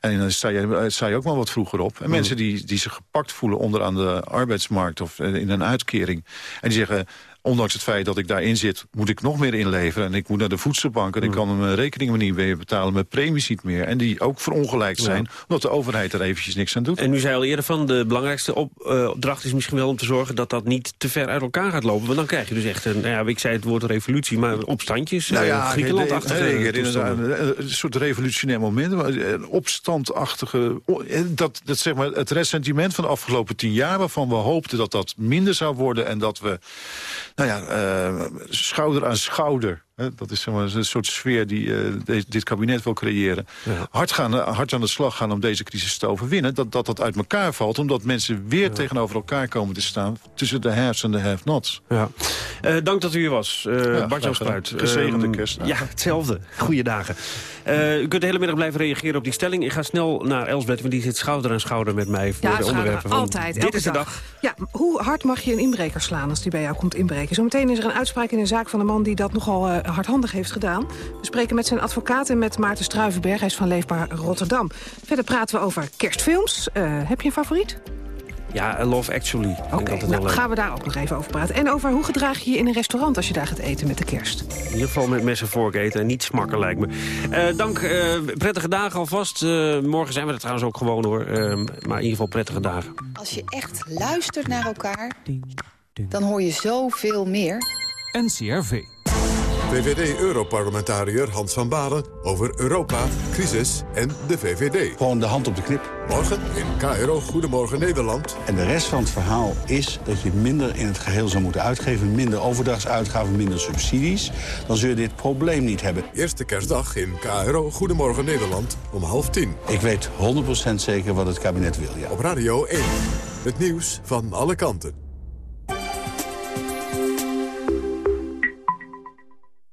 En dan sta je, sta je ook wel wat vroeger op. En mm. mensen die, die zich gepakt voelen onder aan de arbeidsmarkt... of in een uitkering. En die zeggen, ondanks het feit dat ik daarin zit, moet ik nog meer inleveren. En ik moet naar de voedselbank en ik kan mijn rekeningen niet meer betalen. Mijn premies niet meer. En die ook verongelijkt zijn, ja. omdat de overheid er eventjes niks aan doet. En u zei al eerder van, de belangrijkste op, uh, opdracht is misschien wel om te zorgen... dat dat niet te ver uit elkaar gaat lopen. Want dan krijg je dus echt, een, nou ja, ik zei het woord revolutie... maar opstandjes, nou ja, uh, Griekenlandachtige Een, een soort revolutionair moment, een opstandachtige... Dat, dat zeg maar het ressentiment van de afgelopen tien jaar... waarvan we hoopten dat dat minder zou worden... en dat we nou ja, uh, schouder aan schouder dat is zeg maar, een soort sfeer die uh, de, dit kabinet wil creëren. Ja. Hard, gaan, hard aan de slag gaan om deze crisis te overwinnen. Dat dat, dat uit elkaar valt, omdat mensen weer ja. tegenover elkaar komen te staan... tussen de haves en de have-nots. Ja. Uh, dank dat u hier was, uh, ja, Bart-Jan Spruit. Gezegende kerst. Ja, hetzelfde. Goeie dagen. u kunt de hele middag blijven reageren op die stelling. Ik ga snel naar Elsbeth, want die zit schouder aan schouder met mij... voor de onderwerpen van altijd, Dit is de dag. dag. Ja, hoe hard mag je een inbreker slaan als die bij jou komt inbreken? Zometeen is er een uitspraak in een zaak van een man die dat nogal hardhandig heeft gedaan. We spreken met zijn advocaat en met Maarten Struivenberg. Hij is van Leefbaar Rotterdam. Verder praten we over kerstfilms. Uh, heb je een favoriet? Ja, Love Actually. Oké, okay, nou, gaan we daar ook nog even over praten. En over hoe gedraag je je in een restaurant als je daar gaat eten met de kerst? In ieder geval met mes en vork eten en niet smakken lijkt me. Uh, dank, uh, prettige dagen alvast. Uh, morgen zijn we er trouwens ook gewoon hoor. maar in ieder geval prettige dagen. Als je echt luistert naar elkaar, dan hoor je zoveel meer. NCRV. VVD-europarlementariër Hans van Balen over Europa, crisis en de VVD. Gewoon de hand op de knip. Morgen in KRO Goedemorgen Nederland. En de rest van het verhaal is dat je minder in het geheel zou moeten uitgeven. Minder overdrachtsuitgaven, minder subsidies. Dan zul je dit probleem niet hebben. Eerste kerstdag in KRO Goedemorgen Nederland om half tien. Ik weet 100% zeker wat het kabinet wil, ja. Op Radio 1. Het nieuws van alle kanten.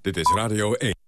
Dit is Radio 1.